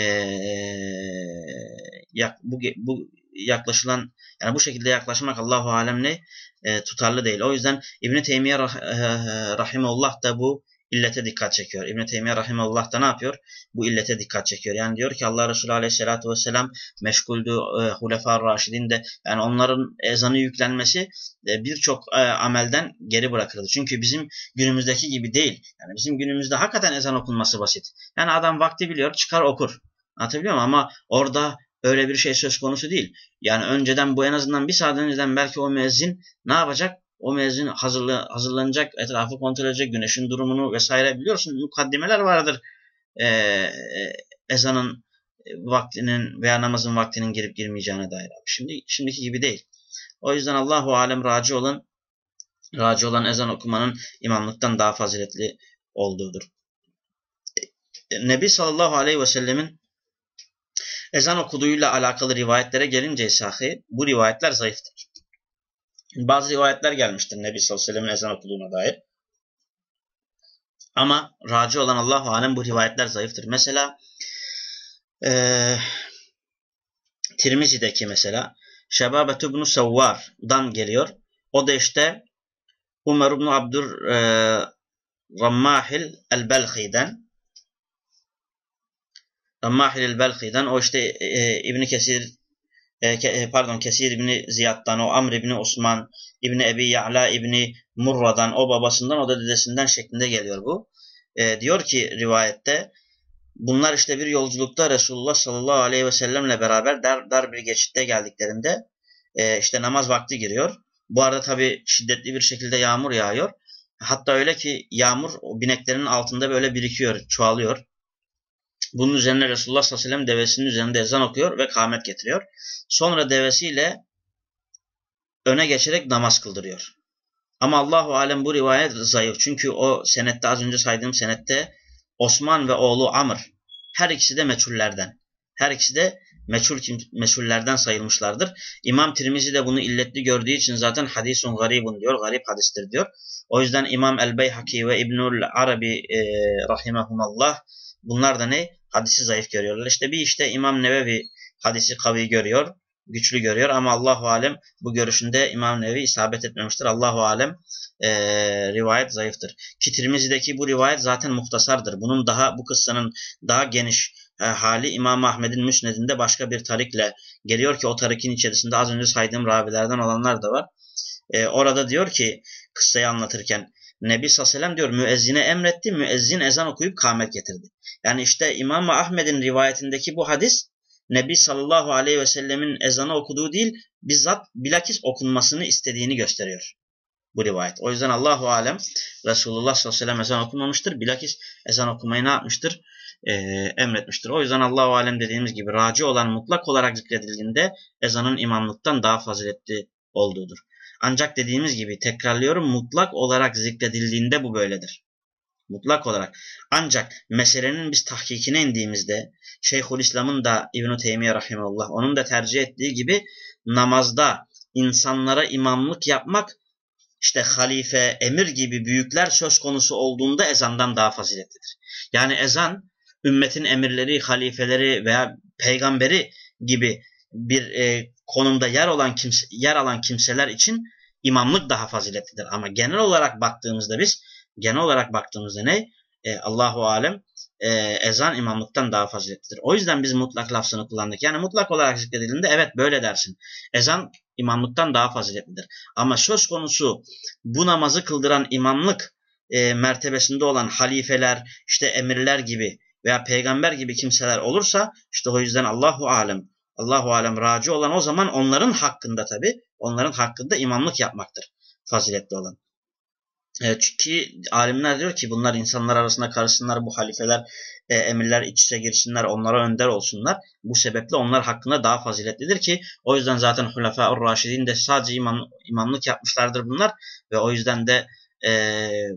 yak, bu, bu yaklaşılan yani bu şekilde yaklaşmak Allahu alem ne e, tutarlı değil. O yüzden İbn Teymiye rah, e, rahimullah da bu illete dikkat çekiyor. İbn-i Teymiye Rahimullah da ne yapıyor? Bu illete dikkat çekiyor. Yani diyor ki Allah Resulü Aleyhisselatü Vesselam meşguldü e, Hulefar Raşidin de yani onların ezanı yüklenmesi e, birçok e, amelden geri bırakıldı. Çünkü bizim günümüzdeki gibi değil. Yani bizim günümüzde hakikaten ezan okunması basit. Yani adam vakti biliyor çıkar okur. Anlatabiliyor muyum? Ama orada öyle bir şey söz konusu değil. Yani önceden bu en azından bir saat önceden belki o müezzin ne yapacak? O mezun hazırla, hazırlanacak, etrafı kontrol edecek, güneşin durumunu vesaire biliyorsun. Mukaddimeler vardır. Ee, ezanın vaktinin veya namazın vaktinin girip girmeyeceğine dair. Şimdi şimdiki gibi değil. O yüzden Allahu alem raci olan raci olan ezan okumanın imamlıktan daha faziletli olduğudur. Nebi sallallahu aleyhi ve sellemin ezan okuduğuyla alakalı rivayetlere gelince sahi bu rivayetler zayıftır. Bazı rivayetler gelmiştir Nebi sallallahu aleyhi ve sellem'in ezan okuduğuna dair. Ama raci olan Allahu alem bu rivayetler zayıftır. Mesela e, Tirmizi'deki mesela Şebabet ibn Savvar'dan geliyor. O da işte Umar ibn Abdur e, Rammahil el-Belhi'den Rammahil el-Belhi'den o işte e, İbn Kesir e, e, pardon Kesir İbni Ziyad'dan, o Amr İbni Osman, İbni Ebi Ya'la İbni Murra'dan, o babasından, o da dedesinden şeklinde geliyor bu. E, diyor ki rivayette, bunlar işte bir yolculukta Resulullah sallallahu aleyhi ve sellemle beraber dar, dar bir geçitte geldiklerinde e, işte namaz vakti giriyor. Bu arada tabi şiddetli bir şekilde yağmur yağıyor. Hatta öyle ki yağmur o bineklerin altında böyle birikiyor, çoğalıyor. Bunun üzerine Resulullah sallallahu aleyhi ve sellem devesinin üzerinde ezan okuyor ve kâhmet getiriyor. Sonra devesiyle öne geçerek namaz kıldırıyor. Ama Allahu alem bu rivayet zayıf. Çünkü o senette az önce saydığım senette Osman ve oğlu Amr her ikisi de meçhullerden. Her ikisi de meçhul, meçhullerden sayılmışlardır. İmam Tirmizi de bunu illetli gördüğü için zaten hadisun garibun diyor. Garip hadistir diyor. O yüzden İmam El-Beyhaki ve İbnül Arabi e, rahimehumallah bunlar da ne? Hadisi zayıf görüyorlar. İşte bir işte İmam Nevevi hadisi kavi görüyor, güçlü görüyor ama Allahu alem bu görüşünde İmam Nevi isabet etmemiştir. Allahu alem e, rivayet zayıftır. Ki bu rivayet zaten muhtasardır. Bunun daha bu kıssanın daha geniş e, hali İmam Ahmed'in müsnedinde başka bir tarikle geliyor ki o tarikin içerisinde az önce saydığım ravilerden olanlar da var. E, orada diyor ki kıssayı anlatırken Nebi Sallallahu diyor müezzine emretti. Müezzin ezan okuyup kâmet getirdi. Yani işte İmam Ahmed'in rivayetindeki bu hadis Nebi sallallahu aleyhi ve sellemin ezanı okuduğu değil, bizzat bilakis okunmasını istediğini gösteriyor bu rivayet. O yüzden Allahu alem Resulullah sallallahu aleyhi ve sellem ezan okumamıştır. Bilakis ezan okumayı ne yapmıştır? Ee, emretmiştir. O yüzden Allahu alem dediğimiz gibi raci olan mutlak olarak zikredildiğinde ezanın imamlıktan daha faziletli olduğudur. Ancak dediğimiz gibi tekrarlıyorum mutlak olarak zikredildiğinde bu böyledir. Mutlak olarak. Ancak meselenin biz tahkikine indiğimizde Şeyhülislam'ın da İbn-i Teymiye Rahimullah onun da tercih ettiği gibi namazda insanlara imamlık yapmak işte halife, emir gibi büyükler söz konusu olduğunda ezandan daha faziletlidir. Yani ezan ümmetin emirleri, halifeleri veya peygamberi gibi bir e, konumda yer olan kimse, yer alan kimseler için imamlık daha faziletlidir. Ama genel olarak baktığımızda biz genel olarak baktığımızda ne? E, Allahu alem e, ezan imamlıktan daha faziletlidir. O yüzden biz mutlak lafzını kullandık. Yani mutlak olarak zikredildiğinde evet böyle dersin. Ezan imamlıktan daha faziletlidir. Ama söz konusu bu namazı kıldıran imamlık e, mertebesinde olan halifeler, işte emirler gibi veya peygamber gibi kimseler olursa işte o yüzden Allahu alem Allahu alem raci olan o zaman onların hakkında tabi onların hakkında imamlık yapmaktır faziletli olan. E, çünkü alimler diyor ki bunlar insanlar arasında karışsınlar, bu halifeler, e, emirler iç içe girsinler, onlara önder olsunlar. Bu sebeple onlar hakkında daha faziletlidir ki o yüzden zaten Hulefâ-ur Raşidin de sadece imam, imamlık yapmışlardır bunlar ve o yüzden de e,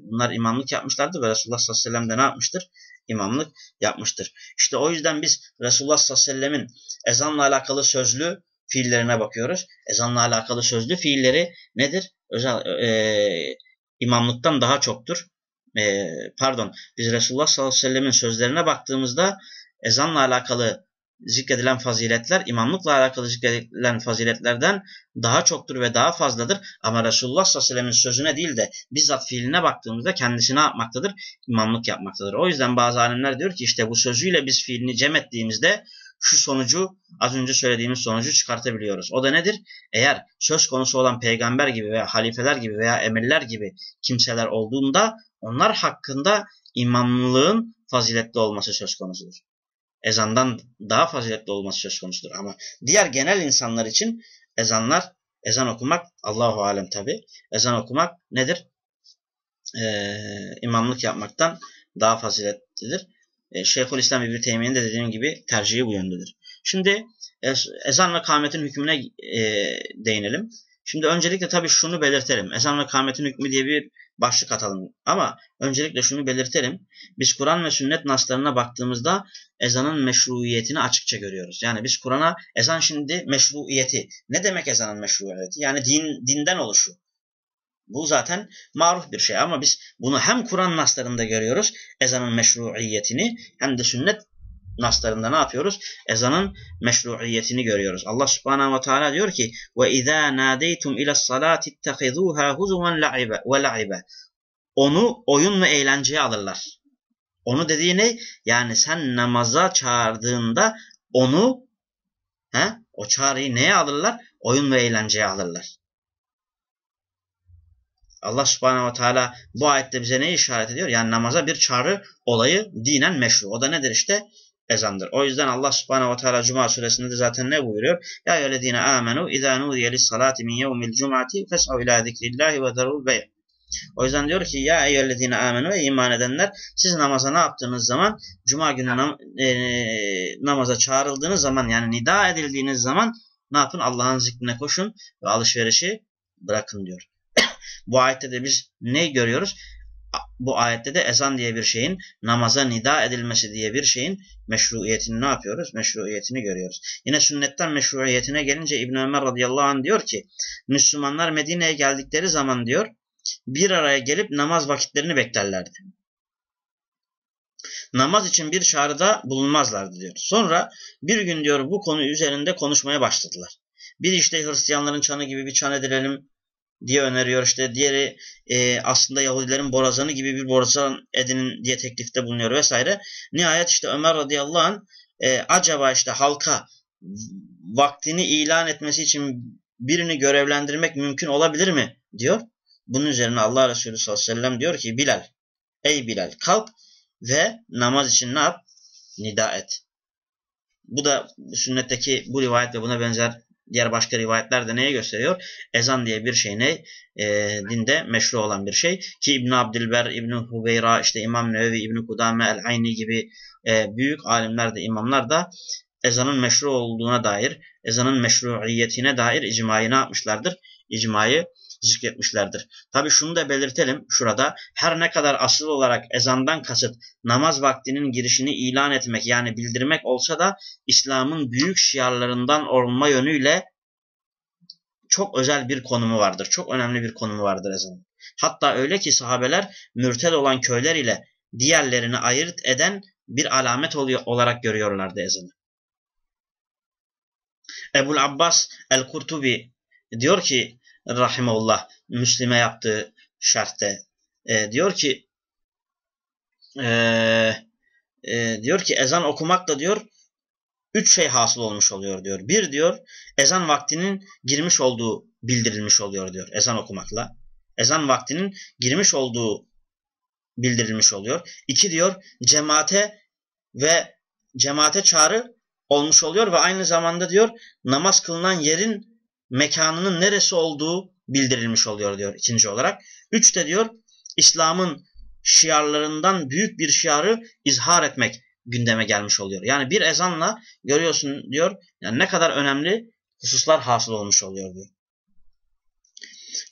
bunlar imamlık yapmışlardı ve Resulullah sallallahu aleyhi ve sellem de ne yapmıştır? İmamlık yapmıştır. İşte o yüzden biz Resulullah sallallahu aleyhi ve sellemin ezanla alakalı sözlü fiillerine bakıyoruz. Ezanla alakalı sözlü fiilleri nedir? Özel e, imamlıktan daha çoktur. E, pardon, biz Resulullah sallallahu aleyhi ve sellemin sözlerine baktığımızda ezanla alakalı zikredilen faziletler imamlıkla alakalı zikredilen faziletlerden daha çoktur ve daha fazladır. Ama Resulullah sallallahu aleyhi ve sellemin sözüne değil de bizzat fiiline baktığımızda kendisi ne yapmaktadır? İmamlık yapmaktadır. O yüzden bazı alimler diyor ki işte bu sözüyle biz fiilini cem ettiğimizde şu sonucu az önce söylediğimiz sonucu çıkartabiliyoruz. O da nedir? Eğer söz konusu olan peygamber gibi veya halifeler gibi veya emirler gibi kimseler olduğunda onlar hakkında imamlığın faziletli olması söz konusudur ezandan daha faziletli olması söz konusudur. Ama diğer genel insanlar için ezanlar, ezan okumak Allahu alem tabi. Ezan okumak nedir? Ee, imamlık yapmaktan daha faziletlidir. Ee, Şeyhülislam İbni Teymiye'nin de dediğim gibi tercihi bu yöndedir. Şimdi ezan ve kâmetin hükmüne e, değinelim. Şimdi öncelikle tabii şunu belirtelim. Ezan ve kâmetin hükmü diye bir başlık atalım. Ama öncelikle şunu belirtelim. Biz Kur'an ve sünnet naslarına baktığımızda ezanın meşruiyetini açıkça görüyoruz. Yani biz Kur'an'a ezan şimdi meşruiyeti. Ne demek ezanın meşruiyeti? Yani din, dinden oluşu. Bu zaten maruf bir şey ama biz bunu hem Kur'an naslarında görüyoruz ezanın meşruiyetini hem de sünnet naslarında ne yapıyoruz? Ezanın meşruiyetini görüyoruz. Allah subhanahu ve teala diyor ki izâ nâdeytum ila's-salâti ittehizûhâ huzuven ve la'ibe. Onu oyun ve eğlenceye alırlar. Onu dediği ne? Yani sen namaza çağırdığında onu he, o çağrıyı neye alırlar? Oyun ve eğlenceye alırlar. Allah subhanahu ve teala bu ayette bize ne işaret ediyor? Yani namaza bir çağrı olayı dinen meşru. O da nedir işte? Ezandır. O yüzden Allah subhanehu ve teala Cuma suresinde de zaten ne buyuruyor? Ya eyyühellezine amenu izâ nudiye lissalâti min yevmil cum'ati fes'av ilâ zikrillahi ve darul bey' O yüzden diyor ki ya eyyühellezine amenu ve iman edenler siz namaza ne yaptığınız zaman cuma günü nam e, namaza çağrıldığınız zaman yani nida edildiğiniz zaman ne yapın? Allah'ın zikrine koşun ve alışverişi bırakın diyor. (coughs) Bu ayette de biz ne görüyoruz? Bu ayette de ezan diye bir şeyin namaza nida edilmesi diye bir şeyin meşruiyetini ne yapıyoruz? Meşruiyetini görüyoruz. Yine sünnetten meşruiyetine gelince İbn Ömer radıyallahu anh diyor ki Müslümanlar Medine'ye geldikleri zaman diyor bir araya gelip namaz vakitlerini beklerlerdi. Namaz için bir çağrıda bulunmazlardı diyor. Sonra bir gün diyor bu konu üzerinde konuşmaya başladılar. Bir işte Hristiyanların çanı gibi bir çan edilelim diye öneriyor. İşte diğeri e, aslında Yahudilerin borazanı gibi bir borazan edinin diye teklifte bulunuyor vesaire. Nihayet işte Ömer radıyallahu anh e, acaba işte halka vaktini ilan etmesi için birini görevlendirmek mümkün olabilir mi diyor. Bunun üzerine Allah Resulü sallallahu aleyhi ve sellem diyor ki Bilal ey Bilal kalk ve namaz için ne yap? Nida et. Bu da sünnetteki bu rivayet ve buna benzer diğer başka rivayetler de neye gösteriyor? Ezan diye bir şey ne? E, dinde meşru olan bir şey. Ki İbn Abdilber, İbn Hubeyra, işte İmam Nevevi, İbn Kudame, El-Ayni gibi e, büyük alimler de imamlar da ezanın meşru olduğuna dair, ezanın meşruiyetine dair icmayı ne yapmışlardır? İcmayı zikretmişlerdir. Tabi şunu da belirtelim şurada. Her ne kadar asıl olarak ezandan kasıt namaz vaktinin girişini ilan etmek yani bildirmek olsa da İslam'ın büyük şiarlarından olma yönüyle çok özel bir konumu vardır. Çok önemli bir konumu vardır ezanın. Hatta öyle ki sahabeler mürted olan köyler ile diğerlerini ayırt eden bir alamet oluyor, olarak görüyorlardı ezanı. Ebul Abbas el-Kurtubi diyor ki rahimullah Müslim'e yaptığı şerhte e, diyor ki e, e, diyor ki ezan okumakla diyor üç şey hasıl olmuş oluyor diyor. Bir diyor ezan vaktinin girmiş olduğu bildirilmiş oluyor diyor ezan okumakla. Ezan vaktinin girmiş olduğu bildirilmiş oluyor. İki diyor cemaate ve cemaate çağrı olmuş oluyor ve aynı zamanda diyor namaz kılınan yerin mekanının neresi olduğu bildirilmiş oluyor diyor ikinci olarak. Üç de diyor İslam'ın şiarlarından büyük bir şiarı izhar etmek gündeme gelmiş oluyor. Yani bir ezanla görüyorsun diyor yani ne kadar önemli hususlar hasıl olmuş oluyor diyor.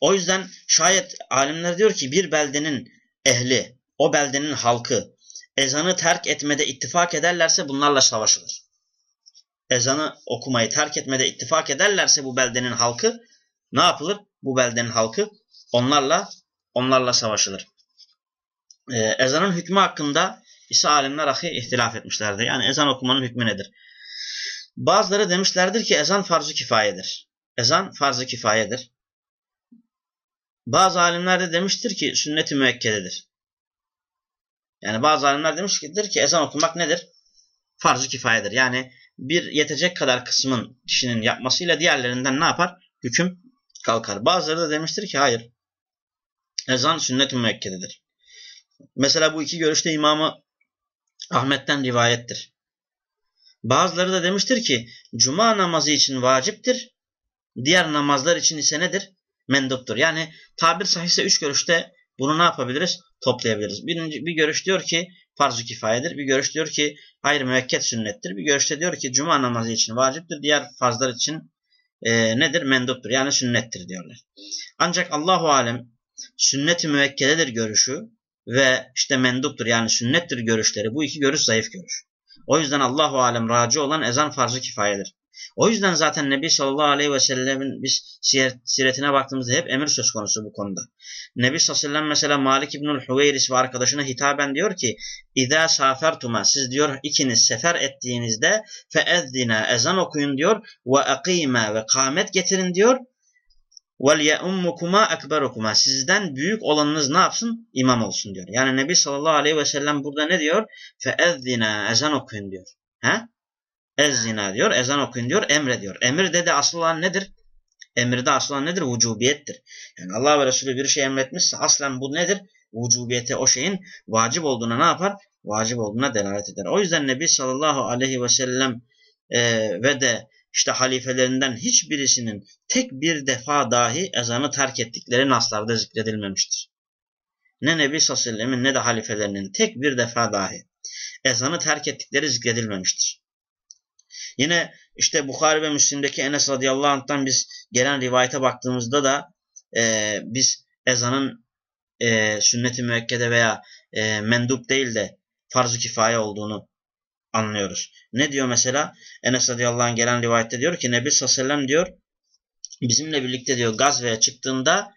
O yüzden şayet alimler diyor ki bir beldenin ehli, o beldenin halkı ezanı terk etmede ittifak ederlerse bunlarla savaşılır. Ezanı okumayı terk etmede ittifak ederlerse bu beldenin halkı ne yapılır? Bu beldenin halkı onlarla onlarla savaşılır. Ee, ezanın hükmü hakkında ise alimler ahi ihtilaf etmişlerdir. Yani ezan okumanın hükmü nedir? Bazıları demişlerdir ki ezan farz-ı kifayedir. Ezan farz-ı kifayedir. Bazı alimler de demiştir ki sünnet-i müekkededir. Yani bazı alimler demiştir ki ezan okumak nedir? Farz-ı kifayedir. Yani bir yetecek kadar kısmın kişinin yapmasıyla diğerlerinden ne yapar? Hüküm kalkar. Bazıları da demiştir ki hayır. Ezan sünnet-i müekkededir. Mesela bu iki görüşte imamı Ahmet'ten rivayettir. Bazıları da demiştir ki cuma namazı için vaciptir. Diğer namazlar için ise nedir? Menduptur. Yani tabir sahihse üç görüşte bunu ne yapabiliriz? Toplayabiliriz. Birinci, bir görüş diyor ki farz-ı kifayedir. Bir görüş diyor ki hayır müekket sünnettir. Bir görüşte diyor ki cuma namazı için vaciptir. Diğer farzlar için e, nedir? Menduptur. Yani sünnettir diyorlar. Ancak Allahu alem sünnet-i müekkededir görüşü ve işte menduptur yani sünnettir görüşleri. Bu iki görüş zayıf görüş. O yüzden Allahu alem raci olan ezan farzı kifayedir. O yüzden zaten Nebi sallallahu aleyhi ve sellemin biz siretine baktığımızda hep emir söz konusu bu konuda. Nebi sallallahu aleyhi ve sellem mesela Malik İbnül Hüveyris ve arkadaşına hitaben diyor ki İzâ safertuma siz diyor ikiniz sefer ettiğinizde feezzina ezan okuyun diyor ve akime ve kâmet getirin diyor ye'ummukuma ekberukuma. Sizden büyük olanınız ne yapsın? İmam olsun diyor. Yani Nebi sallallahu aleyhi ve sellem burada ne diyor? Feezzina ezan okuyun diyor. He? Ezzina diyor. Ezan okuyun diyor. Emrediyor. Emirde de asıl olan nedir? Emirde asıl olan nedir? Vücubiyettir. Yani Allah ve Resulü bir şey emretmişse aslen bu nedir? Vücubiyete o şeyin vacip olduğuna ne yapar? Vacip olduğuna delalet eder. O yüzden Nebi sallallahu aleyhi ve sellem e, ve de işte halifelerinden hiçbirisinin tek bir defa dahi ezanı terk ettikleri naslarda zikredilmemiştir. Ne Nebi sallallahu aleyhi ve sellemin ne de halifelerinin tek bir defa dahi ezanı terk ettikleri zikredilmemiştir. Yine işte Bukhari ve Müslim'deki Enes radıyallahu anh'tan biz gelen rivayete baktığımızda da e, biz ezanın e, sünnet-i müekkede veya e, mendup değil de farz-ı kifaye olduğunu anlıyoruz. Ne diyor mesela? Enes radıyallahu anh gelen rivayette diyor ki Nebi sallallahu diyor bizimle birlikte diyor gazveye çıktığında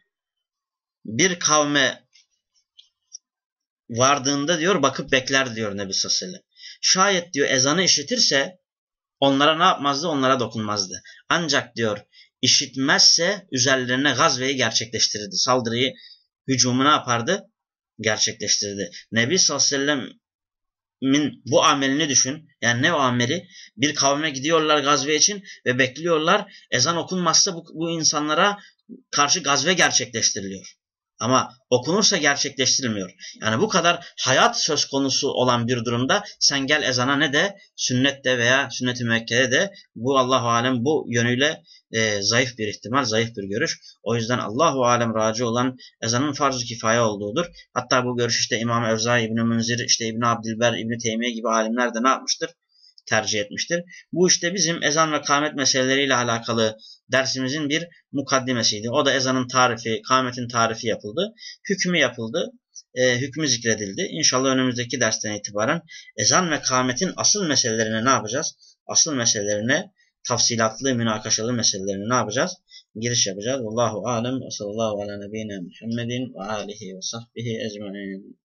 bir kavme vardığında diyor bakıp bekler diyor Nebi sallallahu aleyhi ve sellem. Şayet diyor ezanı işitirse onlara ne yapmazdı? Onlara dokunmazdı. Ancak diyor işitmezse üzerlerine gazveyi gerçekleştirirdi. Saldırıyı, hücumu ne yapardı? Gerçekleştirirdi. Nebi sallallahu aleyhi ve sellem min bu amelini düşün. Yani ne o ameli? Bir kavme gidiyorlar gazve için ve bekliyorlar. Ezan okunmazsa bu, bu insanlara karşı gazve gerçekleştiriliyor. Ama okunursa gerçekleştirilmiyor. Yani bu kadar hayat söz konusu olan bir durumda sen gel ezana ne de sünnette veya sünnet-i müekkede de bu Allahu alem bu yönüyle e, zayıf bir ihtimal, zayıf bir görüş. O yüzden Allahu alem raci olan ezanın farz-ı kifaye olduğudur. Hatta bu görüş işte İmam Evza İbn Münzir, işte İbn Abdilber, İbn Teymiye gibi alimler de ne yapmıştır? Tercih etmiştir. Bu işte bizim ezan ve kâmet meseleleriyle alakalı dersimizin bir mukaddimesiydi. O da ezanın tarifi, kâmetin tarifi yapıldı. Hükmü yapıldı. E, hükmü zikredildi. İnşallah önümüzdeki dersten itibaren ezan ve kâmetin asıl meselelerine ne yapacağız? Asıl meselelerine tafsilatlı, münakaşalı meselelerini ne yapacağız? Giriş yapacağız. Allahu alem ve sallallahu ala nebiyyina Muhammedin ve alihi ve sahbihi ecmain.